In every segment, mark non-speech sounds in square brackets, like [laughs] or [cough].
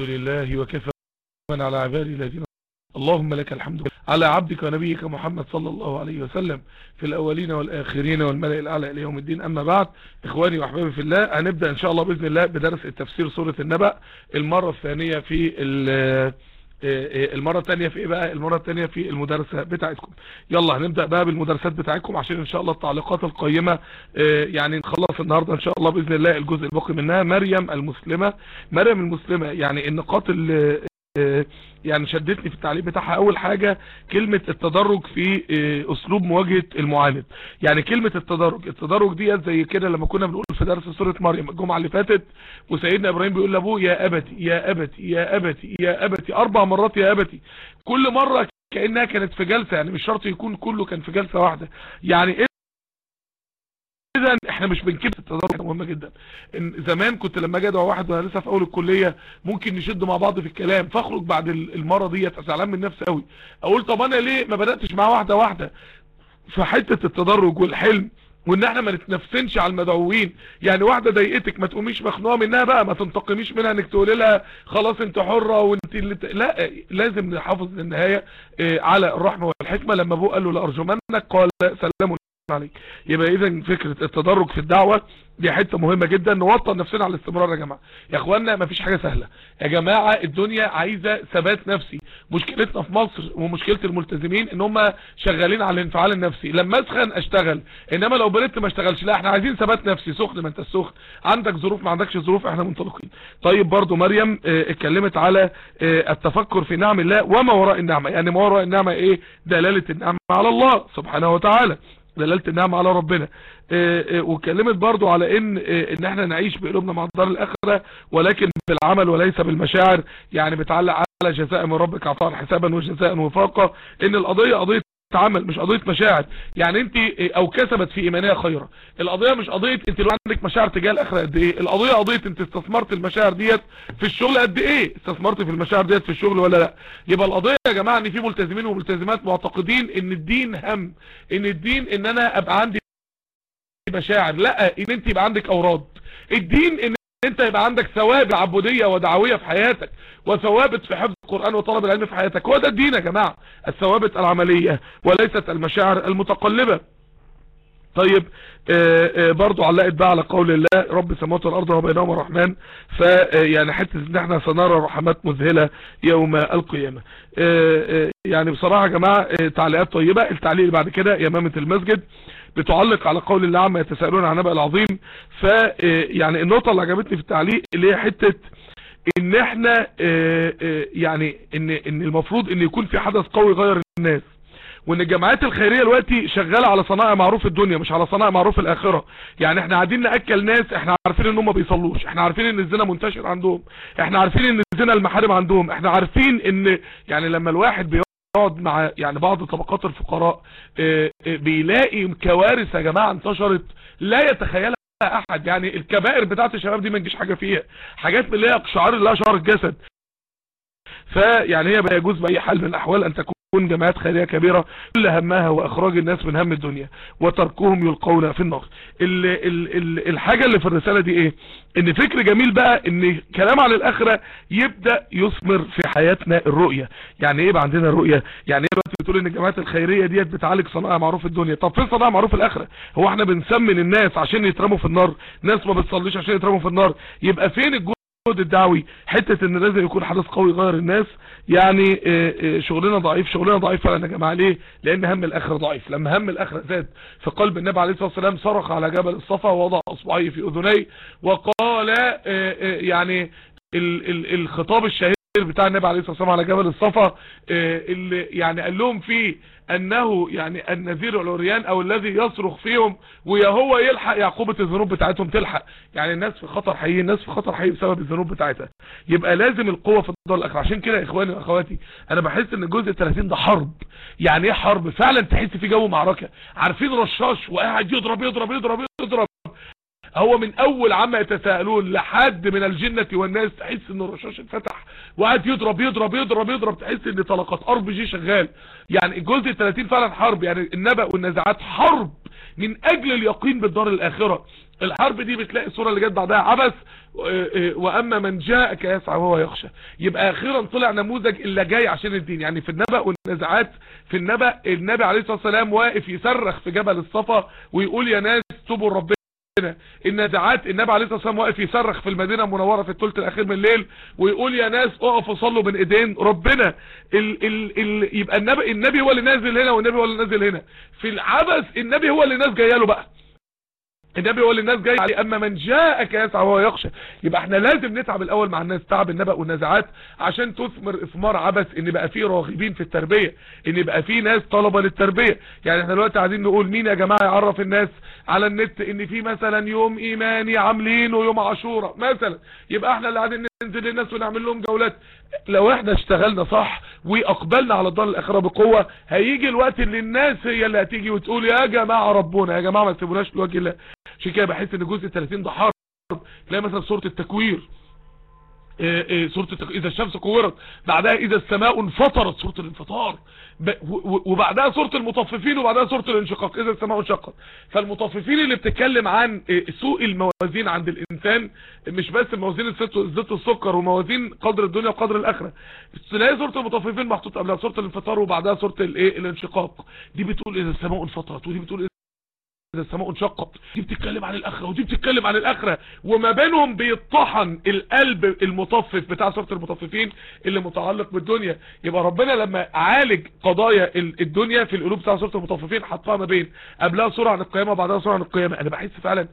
لله وكفى من على عبادي الذين اللهم لك الحمد. على عبدك ونبيك محمد صلى الله عليه وسلم. في الأولين والآخرين والملأ الأعلى إلى يوم الدين. أما بعد إخواني وأحبابي في الله هنبدأ إن شاء الله بإذن الله بدرس التفسير سورة النبأ المرة الثانية في المرة الثانية في إيه بقى؟ المرة الثانية في المدرسة بتاعتكم. يلا هنبدأ بقى بالمدرسات بتاعتكم عشان إن شاء الله التعليقات القيمة يعني نخلص النهاردة إن شاء الله بإذن الله الجزء الباقي منها. مريم المسلمة. مريم المسلمة يعني النقاط اللي يعني شدتني في التعليق بتاعها. أول حاجة كلمة التدرج في أسلوب مواجهة المعاند يعني كلمة التدرج. التدرج دي زي كده لما كنا بنقول في درس سورة مريم الجمعة اللي فاتت وسيدنا إبراهيم بيقول لأبوه يا أبتي يا أبتي يا أبتي يا أبتي. أربع مرات يا أبتي. كل مرة كأنها كانت في جلسة يعني مش شرط يكون كله كان في جلسة واحدة. يعني اذا إحنا مش بنكب التدرج مهمة جدا. إن زمان كنت لما أجي أدعو واحد وأنا لسه في أول الكلية ممكن نشد مع بعض في الكلام فأخرج بعد المرة ديت زعلان من نفسي قوي أقول طب أنا ليه ما بدأتش معاه واحدة واحدة؟ في حتة التدرج والحلم وإن إحنا ما نتنفسنش على المدعوين. يعني واحدة ضايقتك ما تقوميش مخنوقة منها بقى ما تنتقميش منها إنك تقولي لها خلاص أنت حرة وأنت اللي. لا لازم نحافظ للنهاية على الرحمة والحكمة. لما أبوه قال له لارجمنك قال سلام عليك. يبقى اذا فكرة التدرج في الدعوة دي حتة مهمة جدا. نوطن نفسنا على الاستمرار يا جماعة. يا اخوانا مفيش حاجة سهلة. يا جماعة الدنيا عايزة ثبات نفسي. مشكلتنا في مصر ومشكلة الملتزمين إن هم شغالين على الانفعال النفسي. لما أسخن أشتغل. إنما لو بردت ما اشتغلش لا إحنا عايزين ثبات نفسي. سخن ما انت السخن عندك ظروف ما عندكش ظروف إحنا منطلقين. طيب برضو مريم آه اتكلمت على آه التفكر في نعم الله وما وراء النعمة. يعني ما وراء النعمة إيه؟ دلالة النعمة على الله سبحانه وتعالى. دلالة النعمة على ربنا. وكلمت برضو على إن إن إحنا نعيش بقلوبنا مع الدار الآخرة ولكن بالعمل وليس بالمشاعر. يعني بتعلق على جزاء من ربك عطاء حسابا وجزاء وفاقا. إن القضية قضية عمل مش قضية مشاعر. يعني انت أو كسبت في إيمانية خيرة. القضية مش قضية انت لو عندك مشاعر تجاه الآخرة قد إيه. القضية قضية انت استثمرت المشاعر ديت في الشغل قد إيه. استثمرت في المشاعر ديت في الشغل ولا لأ. يبقى القضية يا جماعة إن في ملتزمين وملتزمات معتقدين إن الدين هم إن الدين إن أنا أبقى عندي مشاعر. لأ إن أنت يبقى عندك أوراد. الدين إن انت يبقى عندك ثوابت عبودية ودعوية في حياتك وثوابت في حفظ القرآن وطلب العلم في حياتك. هو ده الدين يا جماعة الثوابت العملية وليست المشاعر المتقلبة. طيب آآ آآ برضو علقت بقى على قول الله رب السماوات والأرض وبينهما الرحمن فيعني حتة إن إحنا سنرى رحمات مذهلة يوم القيامة. يعني بصراحة يا جماعة تعليقات طيبة. التعليق اللي بعد كده يمامة المسجد. بتعلق على قول الله عما يتساءلون عن نبأ العظيم. ف يعني النقطة اللي عجبتني في التعليق اللي هي حتة إن إحنا يعني إن إن المفروض إن يكون في حدث قوي غير الناس. وإن الجماعات الخيرية دلوقتي شغالة على صنائع معروف الدنيا مش على صنائع معروف الآخرة. يعني إحنا قاعدين نأكل ناس إحنا عارفين إن هم بيصلوش إحنا عارفين إن الزنا منتشر عندهم إحنا عارفين إن الزنا المحارم عندهم إحنا عارفين إن يعني لما الواحد بيقعد مع يعني بعض طبقات الفقراء آه آه بيلاقي كوارث يا جماعة انتشرت لا يتخيلها أحد. يعني الكبائر بتاعت الشباب دي ما نجيش حاجة فيها. حاجات اللي هي شعار الله شعار الجسد. فيعني هي بقى يجوز بأي حال من الأحوال أن تكون تكون جماعات خيرية كبيرة كل همها هو إخراج الناس من هم الدنيا وتركهم يلقون في النار. ال ال ال الحاجة اللي في الرسالة دي إيه؟ إن فكر جميل بقى إن كلام عن الآخرة يبدأ يثمر في حياتنا الرؤية. يعني إيه عندنا الرؤية يعني إيه بقى بتقول إن الجماعات الخيرية ديت بتعالج صنائع معروف الدنيا؟ طب فين صنائع معروف الآخرة؟ هو إحنا بنسمن الناس عشان يترموا في النار؟ ناس ما بتصليش عشان يترموا في النار؟ يبقى فين الجهد الدعوي حتة إن لازم يكون حدث قوي غير الناس. يعني شغلنا ضعيف شغلنا ضعيف فعلا يا جماعة ليه لأن هم الاخره ضعيف. لما هم الاخره زاد في قلب النبي عليه الصلاة والسلام صرخ على جبل الصفا ووضع إصبعيه في أذنيه وقال يعني الخطاب الشهير بتاع النبي عليه الصلاة والسلام على جبل الصفا اللي يعني قال لهم فيه أنه يعني النذير العريان أو الذي يصرخ فيهم ويا هو يلحق يعقوبة الذنوب بتاعتهم تلحق. يعني الناس في خطر حقيقي الناس في خطر حقيقي بسبب الذنوب بتاعتها. يبقى لازم القوة في الدار الآخر عشان كده يا إخواني وأخواتي أنا بحس إن الجزء 30 ده حرب. يعني إيه حرب؟ فعلا تحس في جو معركة. عارفين رشاش وقاعد يضرب يضرب يضرب يضرب هو من أول عما يتساءلون لحد من الجنة والناس تحس ان الرشاش اتفتح. وقعد يضرب يضرب يضرب يضرب تحس إن طلقات RPG شغال. يعني الجزء 30 فعلا حرب يعني النبأ والنزاعات حرب من أجل اليقين بالدار الآخرة. الحرب دي بتلاقي الصورة اللي جت بعدها عبس وأما من جاءك يسعى وهو يخشى. يبقى أخيرا طلع نموذج اللي جاي عشان الدين. يعني في النبأ والنزعات في النبأ النبي عليه الصلاة والسلام واقف يصرخ في جبل الصفا ويقول يا ناس توبوا ربنا النزعات النبي عليه الصلاة والسلام واقف يصرخ في المدينة المنورة في الثلث الأخير من الليل ويقول يا ناس اقفوا صلوا بين ايدين ربنا. ال ال ال يبقى النبي النبي هو اللي نازل هنا والنبي هو اللي نازل هنا. في العبث النبي هو اللي الناس جاية له بقى. النبي هو اللي الناس جاية عليه أما من جاءك يسعى وهو يخشى. يبقى إحنا لازم نتعب الأول مع الناس تعب النبأ والنزعات عشان تثمر إثمار عبث إن بقى فيه راغبين في التربية إن بقى فيه ناس طلبة للتربية. يعني إحنا دلوقتي عايزين نقول مين يا جماعة يعرف الناس على النت إن في مثلا يوم إيماني عاملينه يوم عاشوراء مثلا؟ يبقى إحنا اللي قاعدين ننزل للناس ونعمل لهم جولات. لو إحنا اشتغلنا صح وأقبلنا على الدار الإخرة بقوة هيجي الوقت اللي الناس هي اللي هتيجي وتقول يا جماعة ربنا يا جماعة ما تسيبوناش لوجه الله. عشان كده بحس إن جزء 30 ده حرب. تلاقي مثلا سوره التكوير. سورة التك... إذا الشمس كورت بعدها إذا السماء انفطرت سورة الانفطار. وبعدها سورة المطففين وبعدها سورة الانشقاق. إذا السماء انشقت. فالمطففين اللي بتتكلم عن إيه سوء الموازين عند الإنسان مش بس موازين الزيت والسكر وموازين قدر الدنيا وقدر الآخرة. تلاقي سورة المطففين محطوط قبلها سورة الانفطار وبعدها سورة الانشقاق. دي بتقول إذا السماء انفطرت ودي بتقول إذا السماء انشقت دي بتتكلم عن الآخرة ودي بتتكلم عن الآخرة. وما بينهم بيطحن القلب المطفف بتاع سوره المطففين اللي متعلق بالدنيا. يبقى ربنا لما عالج قضايا الدنيا في القلوب بتاع سوره المطففين حطها ما بين قبلها سورة عن القيامة وبعدها سورة عن القيامة. أنا بحس فعلا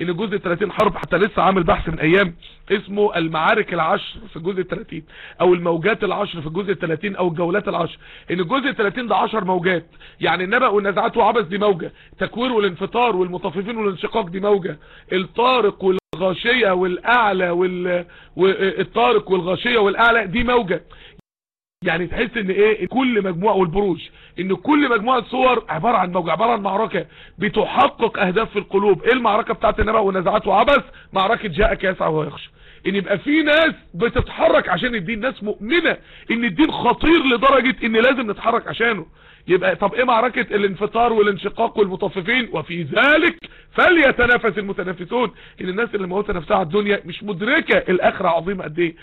ان الجزء 30 حرب حتى لسه عامل بحث من أيام اسمه المعارك العشر في الجزء 30 أو الموجات العشر في الجزء 30 أو الجولات العشر. إن الجزء 30 ده 10 موجات يعني النبأ والنزعات وعبث دي موجة. تكوير والانفطار والمطففين والانشقاق دي موجة. الطارق والغاشية والأعلى وال... والطارق والغاشية والأعلى دي موجة. يعني تحس إن إيه كل مجموعة والبروج إن كل مجموعة صور عبارة عن موجة عبارة عن معركة بتحقق أهداف في القلوب. إيه المعركة بتاعت النبأ والنزعات وعبث؟ معركة جاءك يسعى ويخشى إن يبقى في ناس بتتحرك عشان الدين ناس مؤمنة إن الدين خطير لدرجة إن لازم نتحرك عشانه. يبقى طب إيه معركة الانفطار والانشقاق والمطففين؟ وفي ذلك فليتنافس المتنافسون. إن الناس اللي موتة نفسها على الدنيا مش مدركة الآخرة عظيمة قد إيه؟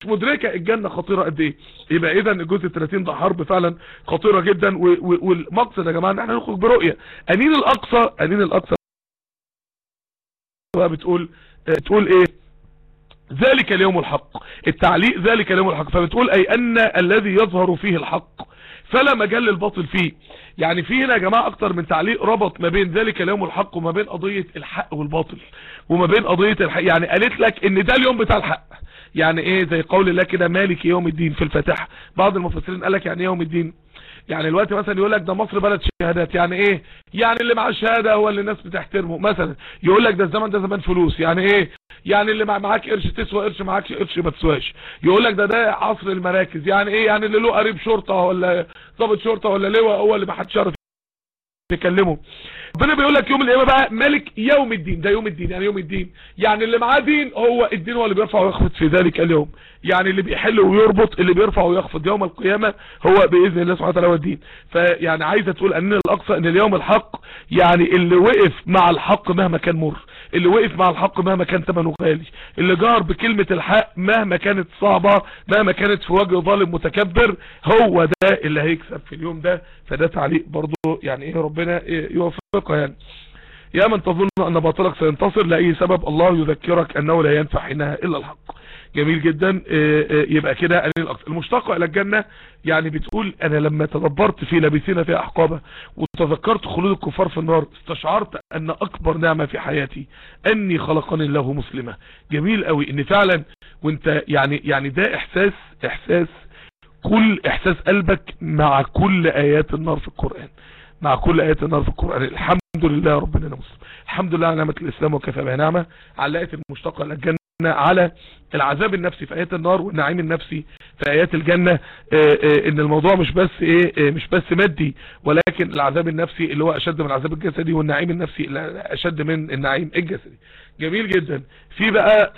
مش مدركة الجنة خطيرة قد إيه؟ يبقى اذا الجزء 30 ده حرب فعلا خطيرة جدا والمقصد يا جماعة إن إحنا نخرج برؤية. انين الأقصى انين الأقصى بتقول تقول إيه؟ ذلك اليوم الحق. التعليق ذلك اليوم الحق. فبتقول أي أن الذي يظهر فيه الحق فلا مجال للباطل فيه. يعني في هنا يا جماعة أكتر من تعليق ربط ما بين ذلك اليوم الحق وما بين قضية الحق والباطل وما بين قضية الحق. يعني قالت لك إن ده اليوم بتاع الحق. يعني إيه زي قول الله كده مالك يوم الدين؟ في الفاتحة. بعض المفسرين قال لك يعني يوم الدين؟ يعني الوقت مثلا يقول لك ده مصر بلد شهادات. يعني إيه؟ يعني اللي معاه شهاده هو اللي الناس بتحترمه. مثلا يقول لك ده الزمن ده زمان فلوس. يعني إيه؟ يعني اللي معاك قرش تسوى قرش معاك قرش ما تسواش. يقول لك ده ده عصر المراكز. يعني إيه؟ يعني اللي له قريب شرطة ولا ضابط شرطة ولا لواء هو اللي ما حدش يعرف يكلمه. ربنا بيقول لك يوم القيامة بقى ملك يوم الدين ده يوم الدين يعني يوم الدين. يعني اللي معاه دين هو الدين هو اللي بيرفع ويخفض في ذلك اليوم. يعني اللي بيحل ويربط اللي بيرفع ويخفض يوم القيامة هو بإذن الله سبحانه وتعالى هو الدين. فيعني عايزه تقول أن الأقصى أن اليوم الحق يعني اللي وقف مع الحق مهما كان مر. اللي وقف مع الحق مهما كان ثمنه غالي اللي جار بكلمة الحق مهما كانت صعبة مهما كانت في وجه ظالم متكبر هو ده اللي هيكسب في اليوم ده. فده تعليق برضو يعني إيه ربنا إيه يوفقه يعني. يا من تظن أن باطلك سينتصر لأي سبب الله يذكرك أنه لا ينفع حينها إلا الحق. جميل جدا يبقى كده المشتقة إلى الجنة يعني بتقول أنا لما تدبرت في لابسين فيها أحقابة وتذكرت خلود الكفار في النار استشعرت أن أكبر نعمة في حياتي أني خلقني الله مسلمة جميل قوي إن فعلا وأنت يعني يعني ده إحساس إحساس كل إحساس قلبك مع كل آيات النار في القرآن مع كل آيات النار في القرآن. الحمد لله ربنا مسلم الحمد لله على نعمة الإسلام وكفى بها نعمة. علقت المشتقة إلى الجنة. على العذاب النفسي في آيات النار والنعيم النفسي في آيات الجنة. آه آه إن الموضوع مش بس إيه آه مش بس مادي ولكن العذاب النفسي اللي هو أشد من العذاب الجسدي والنعيم النفسي اللي أشد من النعيم الجسدي. جميل جدا. في بقى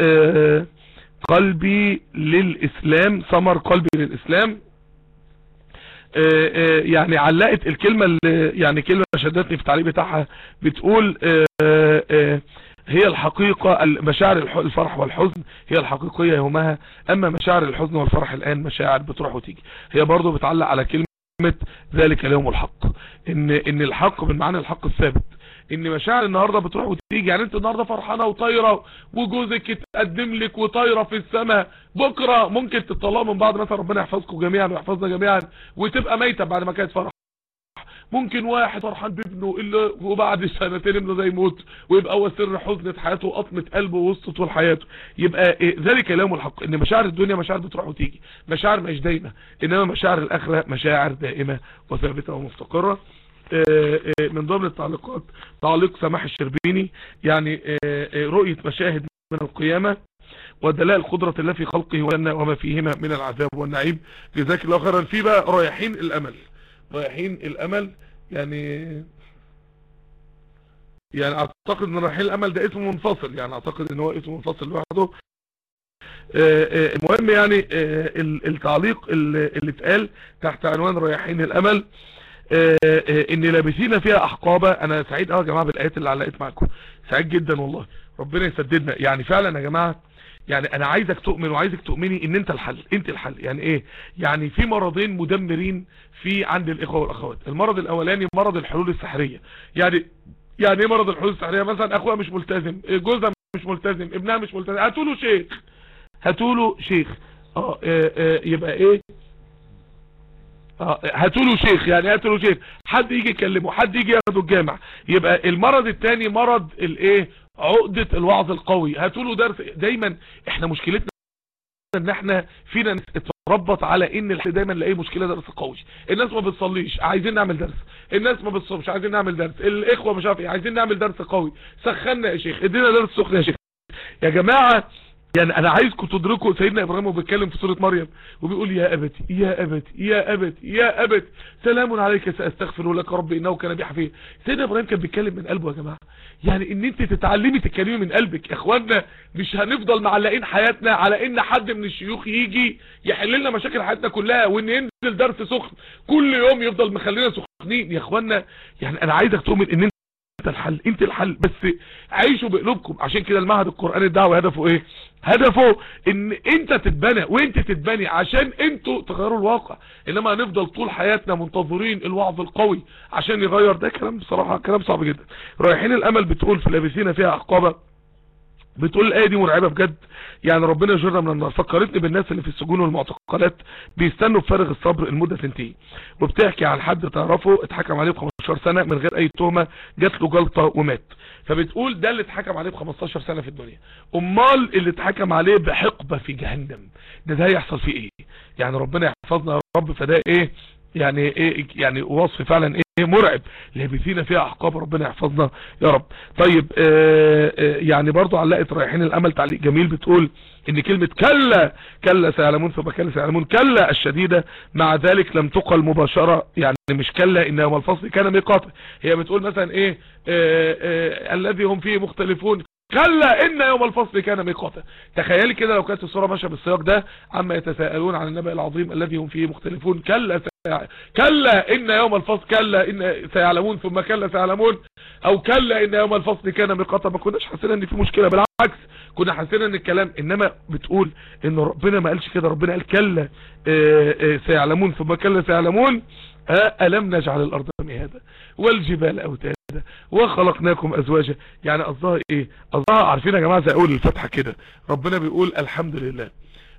قلبي للإسلام ثمر قلبي للإسلام. يعني علقت الكلمة اللي يعني كلمة شدتني في التعليق بتاعها بتقول آه، آه، هي الحقيقة مشاعر الفرح والحزن هي الحقيقية يومها. أما مشاعر الحزن والفرح الآن مشاعر بتروح وتيجي. هي برضو بتعلق على كلمة ذلك اليوم الحق. ان إن الحق من معنى الحق الثابت. إن مشاعر النهاردة بتروح وتيجي. يعني أنت النهاردة فرحانة وطايرة وجوزك يتقدم لك وطايرة في السماء. بكرة ممكن تطلعوا من بعض مثلا ربنا يحفظكم جميعا ويحفظنا جميعا وتبقى ميتة بعد ما كانت فرح ممكن واحد فرحان بابنه إلا وبعد سنتين ابنه زي يموت ويبقى هو سر حزنة حياته وقطمة قلبه وسط طول حياته. يبقى إيه ذلك اليوم الحق إن مشاعر الدنيا مشاعر بتروح وتيجي. مشاعر مش دايمة إنما مشاعر الآخرة مشاعر دائمة وثابتة ومستقرة. إيه، إيه، من ضمن التعليقات تعليق سماح الشربيني يعني رؤية مشاهد من القيامة ودلائل قدرة الله في خلقه وما فيهما من العذاب والنعيم. جزاك الله خيرا. في بقى رايحين الأمل. رايحين الأمل يعني يعني أعتقد إن رايحين الأمل ده اسم منفصل يعني أعتقد إن هو اسم منفصل لوحده. آه، آه، المهم يعني آه، التعليق اللي اتقال تحت عنوان رايحين الأمل إن لابسين فيها أحقابة. أنا سعيد آه يا جماعة بالآيات اللي علقت معكم سعيد جدا والله. ربنا يسددنا. يعني فعلا يا جماعة يعني أنا عايزك تؤمن وعايزك تؤمني إن أنت الحل أنت الحل. يعني إيه؟ يعني في مرضين مدمرين في عند الإخوة والأخوات. المرض الأولاني مرض الحلول السحرية. يعني يعني إيه مرض الحلول السحرية؟ مثلا أخوها مش ملتزم جوزها مش ملتزم ابنها مش ملتزم هاتوا له شيخ هاتوا له شيخ. آه, آه, آه يبقى إيه؟ آه هاتوا له شيخ يعني هاتوا له شيخ. حد يجي يكلمه حد يجي ياخده الجامع. يبقى المرض الثاني مرض الإيه؟ عقدة الوعظ القوي. له درس. دايما إحنا مشكلتنا إن إحنا فينا اتربط على إن دايما نلاقي مشكلة درس قوي. الناس ما بتصليش. عايزين نعمل درس. الناس ما بتصومش. عايزين نعمل درس. الإخوة مش عارف إيه. عايزين نعمل درس قوي. سخنا يا شيخ. إدينا درس سخن يا شيخ. يا جماعة يعني أنا عايزكم تدركوا سيدنا إبراهيم وبيتكلم في سورة مريم. وبيقول يا ابتي يا ابتي يا ابتي يا ابتي سلام عليك سأستغفر لك ربي إنه كان بي حفيظ سيدنا إبراهيم كان بيتكلم من قلبه يا جماعة. يعني إن أنت تتعلمي تتكلمي من قلبك يا اخوانا مش هنفضل معلقين حياتنا على إن حد من الشيوخ يجي يحل لنا مشاكل حياتنا كلها وإن ينزل درس سخن كل يوم يفضل مخلينا سخنين. يا اخوانا يعني أنا عايزك تؤمن إن انت الحل انت الحل. بس عيشوا بقلوبكم. عشان كده المعهد القرآني الدعوة هدفه إيه؟ هدفه إن أنت تتبنى وأنت تتبني عشان أنتوا تغيروا الواقع. إنما هنفضل طول حياتنا منتظرين الوعظ القوي عشان يغير. ده كلام بصراحة كلام صعب جدا. رايحين الأمل بتقول في لابسين فيها احقابة بتقول الآية دي مرعبة بجد. يعني ربنا يجرنا من النار. فكرتني بالناس اللي في السجون والمعتقلات بيستنوا بفارغ الصبر المده تنتهي وبتحكي عن حد تعرفه اتحكم عليه ب 15 سنة من غير أي تهمة جات له جلطة ومات. فبتقول ده اللي اتحكم عليه ب 15 سنة في الدنيا. أمال اللي اتحكم عليه بحقبة في جهنم ده ده هيحصل فيه إيه؟ يعني ربنا يحفظنا يا رب فده إيه؟ يعني إيه يعني وصف فعلا إيه مرعب. لابثين فيها أحقاب ربنا يحفظنا يا رب. طيب آه، آآ آه، يعني برضو علقت رايحين الأمل تعليق جميل بتقول إن كلمة كلا كلا سيعلمون ثم كلا سيعلمون. كلا الشديدة مع ذلك لم تقل مباشرة. يعني مش كلا إن يوم الفصل كان ميقاتا. هي بتقول مثلا إيه آآ آه، الذي هم فيه مختلفون. كلا إن يوم الفصل كان ميقاتا. تخيلي كده لو كانت الصورة ماشية بالسياق ده عما يتساءلون عن النبأ العظيم الذي هم فيه مختلفون. كلا كلا إن يوم الفصل كلا إن سيعلمون ثم كلا سيعلمون أو كلا إن يوم الفصل كان ميقاتا. ما كناش حاسين إن في مشكلة بالعكس كنا حاسين إن الكلام إنما بتقول إن ربنا ما قالش كده ربنا قال كلا آه، آه، سيعلمون ثم كلا سيعلمون ألم نجعل الأرض مهادا والجبال أوتادا وخلقناكم أزواجا. يعني قصدها إيه؟ قصدها عارفين يا جماعة زي أقول الفتحة كده. ربنا بيقول الحمد لله.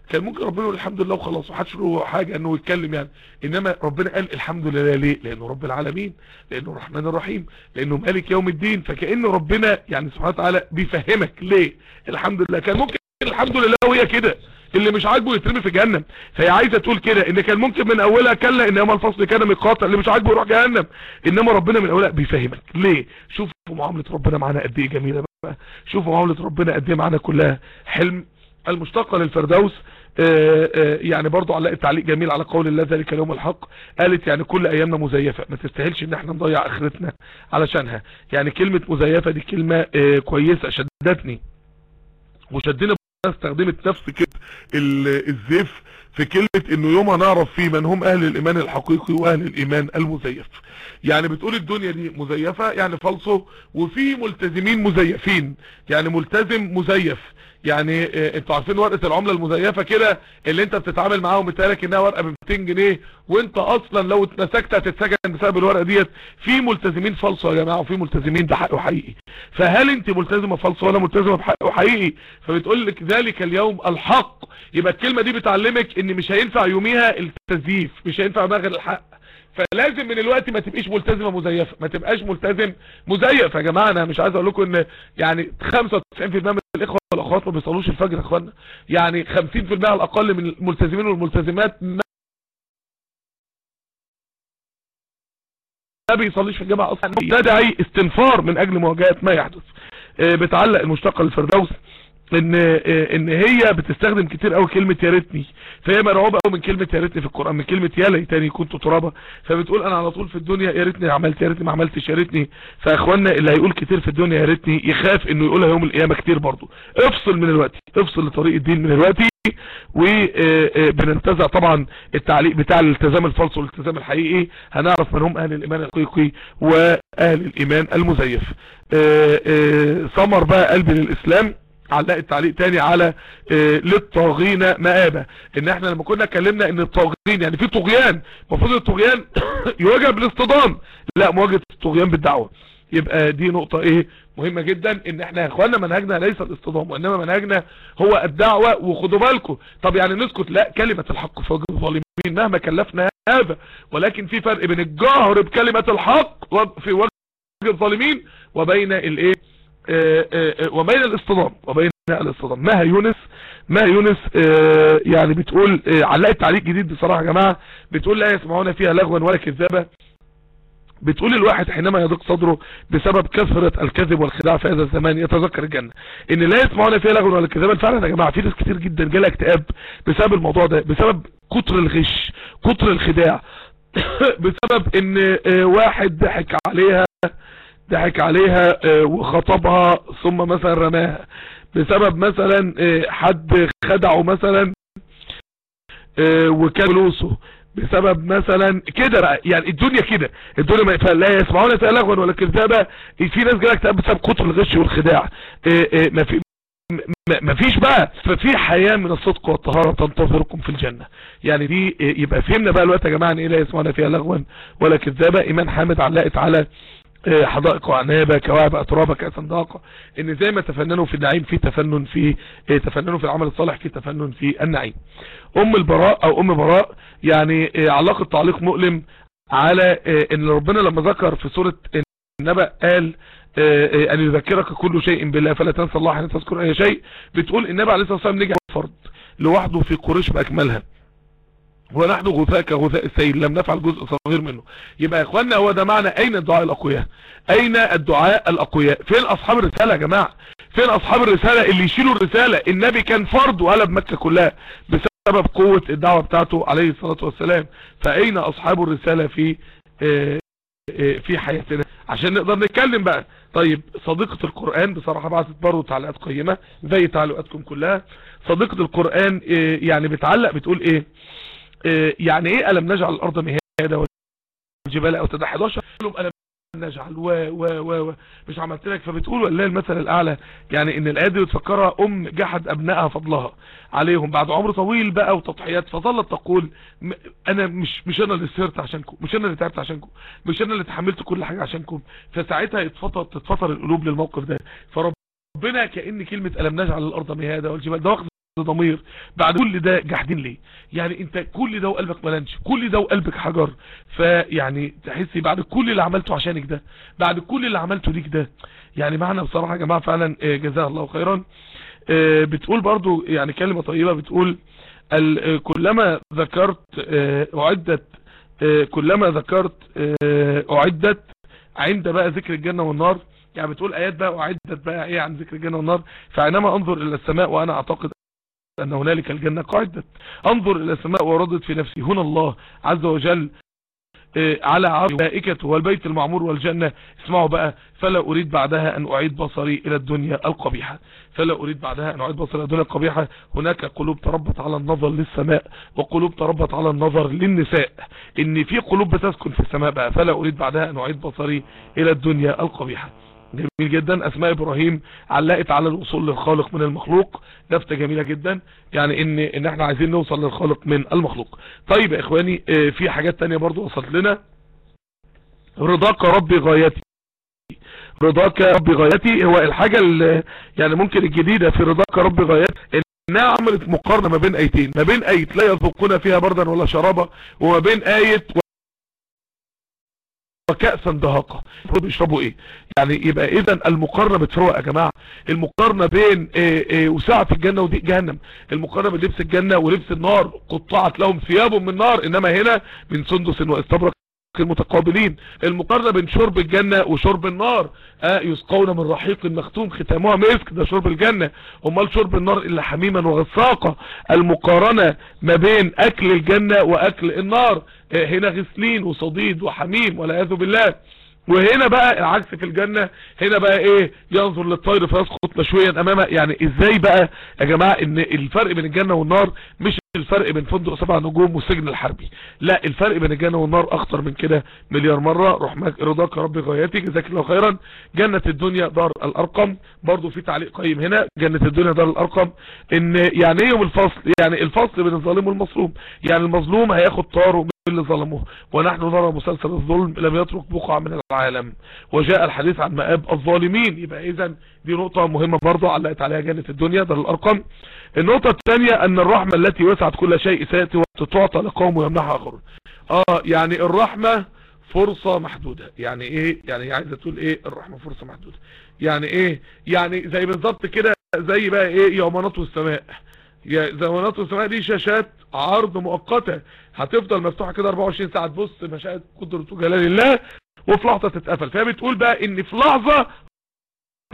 كان ممكن ربنا يقول الحمد لله وخلاص وحدش له حاجة إنه يتكلم يعني. إنما ربنا قال الحمد لله ليه؟ لأنه رب العالمين لأنه الرحمن الرحيم لأنه مالك يوم الدين. فكأن ربنا يعني سبحانه وتعالى بيفهمك ليه؟ الحمد لله. كان ممكن الحمد لله وهي كده. اللي مش عاجبه يترمي في جهنم. فهي عايزة تقول كده إن كان ممكن من أولها كلا ان يوم الفصل كان مقاطع اللي مش عاجبه يروح جهنم. إنما ربنا من أولها بيفهمك ليه؟ شوفوا معاملة ربنا معانا قد إيه جميلة بقى. شوفوا معاملة ربنا قد إيه معانا كلها. حلم المشتقة للفردوس آه، آه، يعني برضو علقت تعليق جميل على قول الله ذلك اليوم الحق. قالت يعني كل أيامنا مزيفة ما تستاهلش إن إحنا نضيع آخرتنا علشانها. يعني كلمة مزيفة دي كلمة آه، كويسة شدتني. وشدنا استخدمت نفس كده الزيف في كلمة إنه يوم هنعرف فيه من هم أهل الإيمان الحقيقي وأهل الإيمان المزيف. يعني بتقول الدنيا دي مزيفة يعني فالصو وفي ملتزمين مزيفين. يعني ملتزم مزيف. يعني آه أنتوا عارفين ورقة العملة المزيفة كده اللي انت بتتعامل معاهم بتالك انها ورقة ب 200 جنيه وانت أصلا لو اتمسكت هتتسجن بسبب الورقة ديت. في ملتزمين فالصو يا جماعة وفي ملتزمين بحق وحقيقي. فهل انت ملتزمة فالصو ولا ملتزمة بحق وحقيقي؟ فبتقول لك ذلك اليوم الحق. يبقى الكلمة دي بتعلمك إن مش هينفع يوميها التزييف مش هينفع يوميها غير الحق. فلازم من الوقت ما تبقيش ملتزمة مزيفة. ما تبقاش ملتزم مزيف. يا جماعة أنا مش عايز أقول لكم إن يعني 95% من الإخوة والأخوات ما بيصلوش الفجر يا إخوانا. يعني 50% على الأقل من الملتزمين والملتزمات ما بيصليش في الجامعة أصلا. ده داعي استنفار من أجل مواجهة ما يحدث. بتعلق المشتقة للفردوس إن إن هي بتستخدم كتير قوي كلمة يا ريتني. فهي مرعوبة قوي من كلمة يا ريتني في القرآن من كلمة يا ليتني كنت ترابا. فبتقول أنا على طول في الدنيا يا ريتني عملت يا ريتني ما عملتش يا ريتني. فإخواننا اللي هيقول كتير في الدنيا يا ريتني يخاف إنه يقولها يوم القيامة كتير برضه. افصل من الوقت افصل لطريق الدين من الوقت. وبننتزع طبعا التعليق بتاع الالتزام الفالص والالتزام الحقيقي. هنعرف من هم أهل الإيمان الحقيقي وأهل الإيمان المزيف. ثمر بقى قلبي للإسلام. علقت تعليق تاني على آه للطاغين مآبة. إن إحنا لما كنا اتكلمنا إن الطاغين يعني في طغيان المفروض الطغيان [coughs] يواجه بالاصطدام لا مواجهة الطغيان بالدعوة. يبقى دي نقطة إيه مهمة جدا. إن إحنا يا اخوانا منهجنا ليس الاصطدام وإنما منهجنا هو الدعوة وخدوا بالكم. طب يعني نسكت. لا كلمة الحق وجه الظالمين مهما كلفنا هذا. ولكن في فرق بين الجهر بكلمة الحق في وجه الظالمين وبين الايه وبين الاصطدام وبين الاصطدام. مها يونس مها يونس يعني بتقول علقت تعليق جديد بصراحة يا جماعة. بتقول لا يسمعون فيها لغوا ولا كذابة. بتقول الواحد حينما يضيق صدره بسبب كثرة الكذب والخداع في هذا الزمان يتذكر الجنة. إن لا يسمعون فيها لغوا ولا كذابا فعلا يا جماعة في ناس كتير جدا جالها اكتئاب بسبب الموضوع ده بسبب كتر الغش كتر الخداع. [coughs] بسبب إن واحد ضحك عليها ضحك عليها وخطبها ثم مثلا رماها. بسبب مثلا حد خدعه مثلا وكان فلوسه بسبب مثلا كده يعني الدنيا كده. الدنيا ما لا يسمعون فيها لغوا ولا كذابة. في ناس جالك اكتئاب بسبب كتر الغش والخداع. ما في ما فيش بقى. ففي حياة من الصدق والطهارة تنتظركم في الجنة. يعني دي يبقى فهمنا بقى الوقت يا جماعة إن إيه لا يسمعون فيها لغوا ولا كذابة. إيمان حامد علقت على حدائق وعنابة كواعب اترابة كأسنداقة إن زي ما تفننوا في النعيم في تفنن في تفننوا في العمل الصالح في تفنن في النعيم. أم البراء أو أم براء يعني علقت تعليق مؤلم على إن ربنا لما ذكر في سورة النبأ قال أن يذكرك كل شيء بالله فلا تنسى الله حين تذكر أي شيء. بتقول النبي عليه الصلاة والسلام نجح فرض لوحده في قريش بأكملها. ونحن غثاء كغثاء السيل لم نفعل جزء صغير منه. يبقى يا اخوانا هو ده معنى أين الدعاء الأقوياء؟ أين الدعاء الأقوياء؟ فين أصحاب الرسالة يا جماعة؟ فين أصحاب الرسالة اللي يشيلوا الرسالة؟ النبي كان فرد وقلب مكة كلها بسبب قوة الدعوة بتاعته عليه الصلاة والسلام. فأين أصحاب الرسالة في في حياتنا؟ عشان نقدر نتكلم بقى. طيب صديقة القرآن بصراحة بعثت برضه تعليقات قيمة زي تعليقاتكم كلها. صديقة القرآن يعني بتعلق بتقول إيه؟ يعني إيه ألم نجعل الأرض مهادة والجبال تدى 11 لهم ألم نجعل. و و و و مش عملت لك؟ فبتقول والله المثل الأعلى يعني إن الآية دي بتفكرها أم جحد أبنائها فضلها عليهم. بعد عمر طويل بقى وتضحيات فظلت تقول أنا مش مش أنا اللي سهرت عشانكم مش أنا اللي تعبت عشانكم مش أنا اللي تحملت كل حاجة عشانكم. فساعتها اتفطر تتفطر القلوب للموقف ده. فربنا كأن كلمة ألم نجعل الأرض مهادة والجبال. ده واخد ضمير بعد كل ده جاحدين ليه؟ يعني انت كل ده وقلبك ملانش كل ده وقلبك حجر فيعني تحسي بعد كل اللي عملته عشانك ده بعد كل اللي عملته ليك ده يعني معنى بصراحة يا جماعة فعلا جزاه الله خيرا. بتقول برضو يعني كلمة طيبة بتقول كلما ذكرت أعدت كلما ذكرت أعدت عند بقى ذكر الجنة والنار. يعني بتقول آيات بقى أعدت بقى إيه عن ذكر الجنة والنار. فعندما أنظر إلى السماء وأنا أعتقد أن هنالك الجنة قاعدت أنظر إلى السماء وردت في نفسي. هنا الله عز وجل آه، على عرش ملائكته والبيت المعمور والجنة. اسمعوا بقى. فلا أريد بعدها أن أعيد بصري إلى الدنيا القبيحة. فلا أريد بعدها أن أعيد بصري إلى الدنيا القبيحة. هناك قلوب تربت على النظر للسماء وقلوب تربت على النظر للنساء. ان في قلوب بتسكن في السماء بقى. فلا أريد بعدها أن أعيد بصري إلى الدنيا القبيحة. جميل جدا. أسماء إبراهيم علقت على الوصول للخالق من المخلوق. لفتة جميلة جدا. يعني ان إن إحنا عايزين نوصل للخالق من المخلوق. طيب يا إخواني آه في حاجات تانية برضو وصلت لنا. رضاك ربي غايتي. رضاك ربي غايتي هو الحاجة اللي يعني ممكن الجديدة في رضاك ربي غايتي. إنها عملت مقارنة ما بين أيتين. ما بين اية لا يذوقون فيها بردا ولا شرابا وما بين اية وكأسا دهاقة. بيشربوا إيه؟ يعني يبقى اذا المقارنة بتفرق يا جماعة. المقارنة بين إيه إيه وسعة الجنة وضيق جهنم. المقارنة بين لبس الجنة ولبس النار قطعت لهم ثياب من نار إنما هنا من سندس واستبرق المتقابلين. المقارنة بين شرب الجنة وشرب النار. آه يسقون من رحيق مختوم. ختامها مسك ده شرب الجنة. أمال شرب النار إلا حميما وغساقة. المقارنة ما بين أكل الجنة وأكل النار. هنا غسلين وصديد وحميم والعياذ بالله. وهنا بقى العكس في الجنة هنا بقى إيه ينظر للطير فيسقط مشويا امامه يعني إزاي بقى يا جماعة إن الفرق بين الجنة والنار مش الفرق بين فندق سبع نجوم والسجن الحربي؟ لا الفرق بين الجنة والنار أخطر من كده مليار مرة. رحمك رضاك ربي غايتي جزاك الله خيرا. جنة الدنيا دار الأرقم. برضو في تعليق قيم هنا. جنة الدنيا دار الأرقم. إن يعني إيه يوم الفصل؟ يعني الفصل بين الظالم والمظلوم. يعني المظلوم هياخد طاره اللي ظلموه. ونحن نرى مسلسل الظلم لم يترك بقعة من العالم. وجاء الحديث عن مآب الظالمين. يبقى اذا دي نقطة مهمة برضو علقت عليها جنة الدنيا. ده الأرقام. النقطة الثانية أن الرحمة التي وسعت كل شيء سيأتي وتتعطى لقوم ويمنحها اخر آه يعني الرحمة فرصة محدودة. يعني إيه؟ يعني عايزة تقول إيه؟ الرحمة فرصة محدودة. يعني إيه؟ يعني زي بالظبط كده زي بقى إيه؟ زمانات السماء دي شاشات عرض مؤقتة؟ هتفضل مفتوحة كده 24 ساعة تبص مشاهد قدرة وجلال الله وفي لحظة تتقفل. فهي بتقول بقى إن في لحظة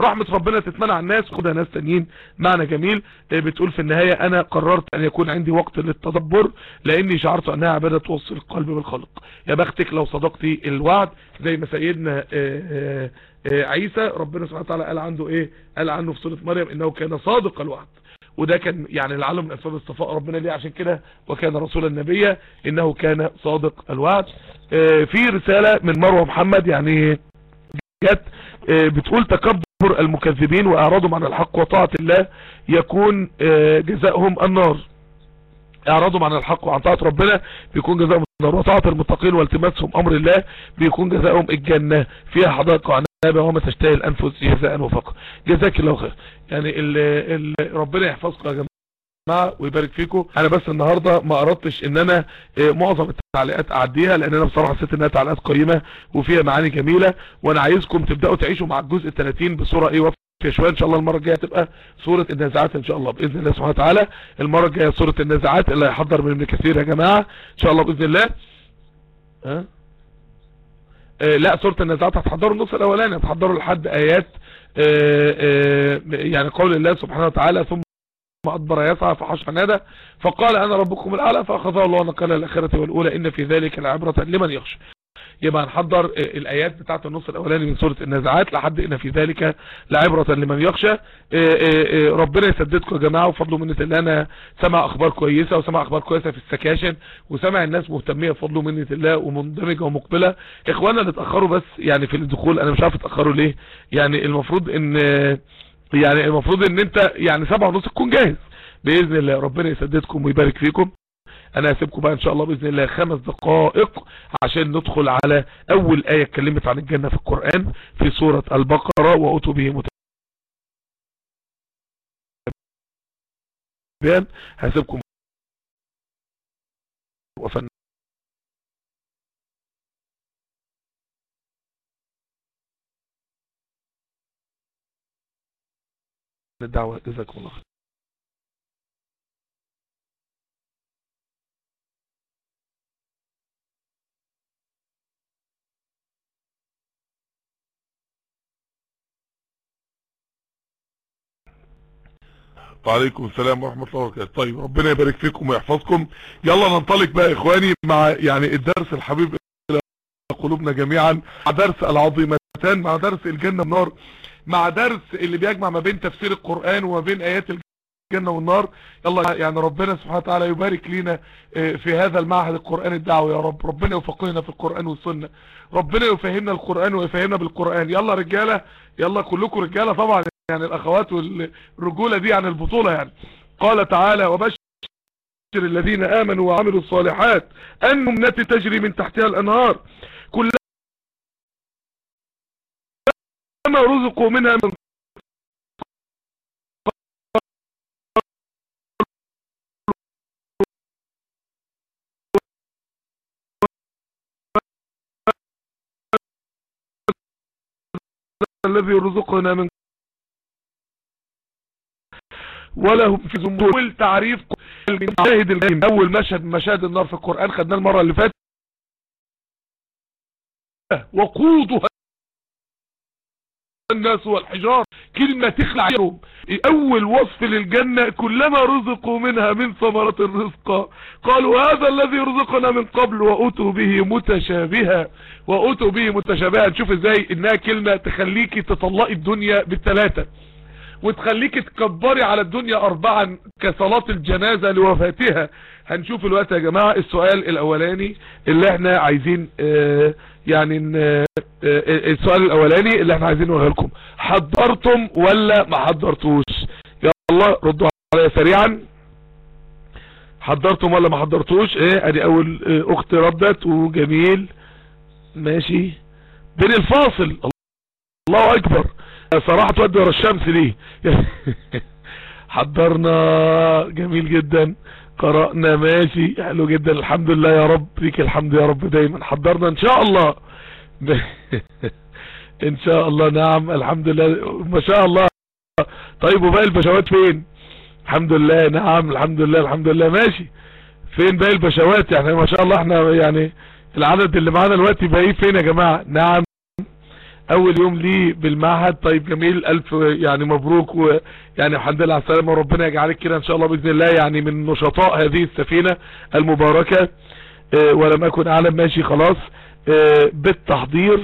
رحمة ربنا تتمنع الناس. خدها ناس تانيين. معنى جميل. بتقول في النهاية أنا قررت أن يكون عندي وقت للتدبر لأني شعرت أنها عبادة توصل القلب بالخلق. يا بختك لو صدقتي الوعد زي ما سيدنا عيسى ربنا سبحانه وتعالى قال عنده إيه؟ قال عنه في سورة مريم إنه كان صادق الوعد. وده كان يعني العالم من أسباب اصطفاء ربنا ليه. عشان كده وكان رسول النبي إنه كان صادق الوعد. في رسالة من مروة محمد يعني جت بتقول تكبر المكذبين واعراضهم عن الحق وطاعة الله يكون جزاؤهم النار. اعراضهم عن الحق وعن طاعة ربنا بيكون جزاؤهم النار. وطاعة المتقين والتماسهم أمر الله بيكون جزاؤهم الجنة. فيها حدائق عنابة وما تشتهي الانفس جزاء وفقا جزاك الله خير. يعني ال ربنا يحفظكم يا جماعة ويبارك فيكم. أنا بس النهارده ما أردتش إن أنا معظم التعليقات أعديها لأن أنا بصراحة حسيت إنها تعليقات قيمة وفيها معاني جميلة. وأنا عايزكم تبدأوا تعيشوا مع الجزء ال 30 بصورة إيه وافيه شوية. إن شاء الله المرة الجاية تبقى سوره النازعات إن شاء الله بإذن الله سبحانه وتعالى. المرة الجاية سوره النازعات اللي هيحضر من ابن كثير يا جماعة. إن شاء الله بإذن الله. ها؟ أه؟ لا سورة النازعات هتحضروا النص الأولاني هتحضروا لحد آيات آآ آآ يعني قول الله سبحانه وتعالى ثم أدبر يسعى فحش نادى فقال أنا ربكم الأعلى فأخذه الله نقل الآخرة والأولى إن في ذلك العبرة لمن يخشى. يبقى هنحضر الآيات بتاعت النص الأولاني من سورة النازعات لحد إن في ذلك لعبرة لمن يخشى. ربنا يسددكم يا جماعة وفضلوا منة الله أنا سمع أخبار كويسة وسمع أخبار كويسة في السكاشن وسمع الناس مهتمية بفضلوا منة الله ومندمجة ومقبلة. إخوانا اللي اتأخروا بس يعني في الدخول أنا مش عارف اتأخروا ليه. يعني المفروض إن يعني المفروض إن أنت يعني سبعة ونص تكون جاهز. بإذن الله ربنا يسددكم ويبارك فيكم. أنا هسيبكم بقى إن شاء الله بإذن الله خمس دقائق عشان ندخل على أول آية اتكلمت عن الجنة في القرآن في سورة البقرة واتوا به متبين هسيبكم. وفن الدعوة. جزاكم الله وعليكم السلام ورحمة الله وبركاته. طيب ربنا يبارك فيكم ويحفظكم. يلا ننطلق بقى إخواني مع يعني الدرس الحبيب قلوبنا جميعا مع درس العظيمتان مع درس الجنة والنار مع درس اللي بيجمع ما بين تفسير القرآن وما بين آيات الجنة والنار. يلا يعني ربنا سبحانه وتعالى يبارك لنا في هذا المعهد القرآن الدعوي يا رب. ربنا يفقهنا في القرآن والسنة. ربنا يفهمنا القرآن ويفهمنا بالقرآن. يلا رجالة يلا كلكم رجالة طبعا. يعني الأخوات والرجولة دي عن البطولة يعني. قال تعالى وبشر الذين آمنوا وعملوا الصالحات أنهم نت تجري من تحتها الأنهار. كلما رزقوا منها من الذي يرزقنا من ولهم في زمول تعريف المشاهد الكريم. أول مشهد مشاهد النار في القرآن خدناه المرة اللي فاتت. وقودها الناس والحجار كلمة تخلع عيرهم أول وصف للجنة كلما رزقوا منها من ثمرة الرزق. قالوا هذا الذي رزقنا من قبل وأتوا به متشابها. وأتوا به متشابها. نشوف إزاي إنها كلمة تخليكي تطلقي الدنيا بالثلاثة وتخليك تكبري على الدنيا اربعا كصلاة الجنازة لوفاتها. هنشوف الوقت يا جماعة. السؤال الأولاني اللي إحنا عايزين آه يعني آه السؤال الأولاني اللي إحنا عايزين نقوله لكم. حضرتم ولا ما حضرتوش؟ يلا ردوا عليا سريعا. حضرتم ولا ما حضرتوش؟ إيه أدي أول آه أختي ردت. وجميل. ماشي. بين الفاصل. الله أكبر. صراحة تودي ورا الشمس دي [laughs] حضرنا جميل جدا. قرأنا ماشي. حلو جدا. الحمد لله يا رب. ليك الحمد يا رب دايما. حضرنا إن شاء الله. [laughs] إن شاء الله. نعم الحمد لله. ما شاء الله. طيب وباقي البشوات فين؟ الحمد لله. نعم الحمد لله الحمد لله. ماشي. فين باقي البشوات يعني ما شاء الله إحنا يعني العدد اللي معانا دلوقتي باقي فين يا جماعة؟ نعم. أول يوم لي بالمعهد. طيب جميل ألف يعني مبروك ويعني الحمد لله على السلامة وربنا يجعلك كده إن شاء الله بإذن الله يعني من نشطاء هذه السفينة المباركة. آه ولم أكن أعلم ماشي خلاص. آه بالتحضير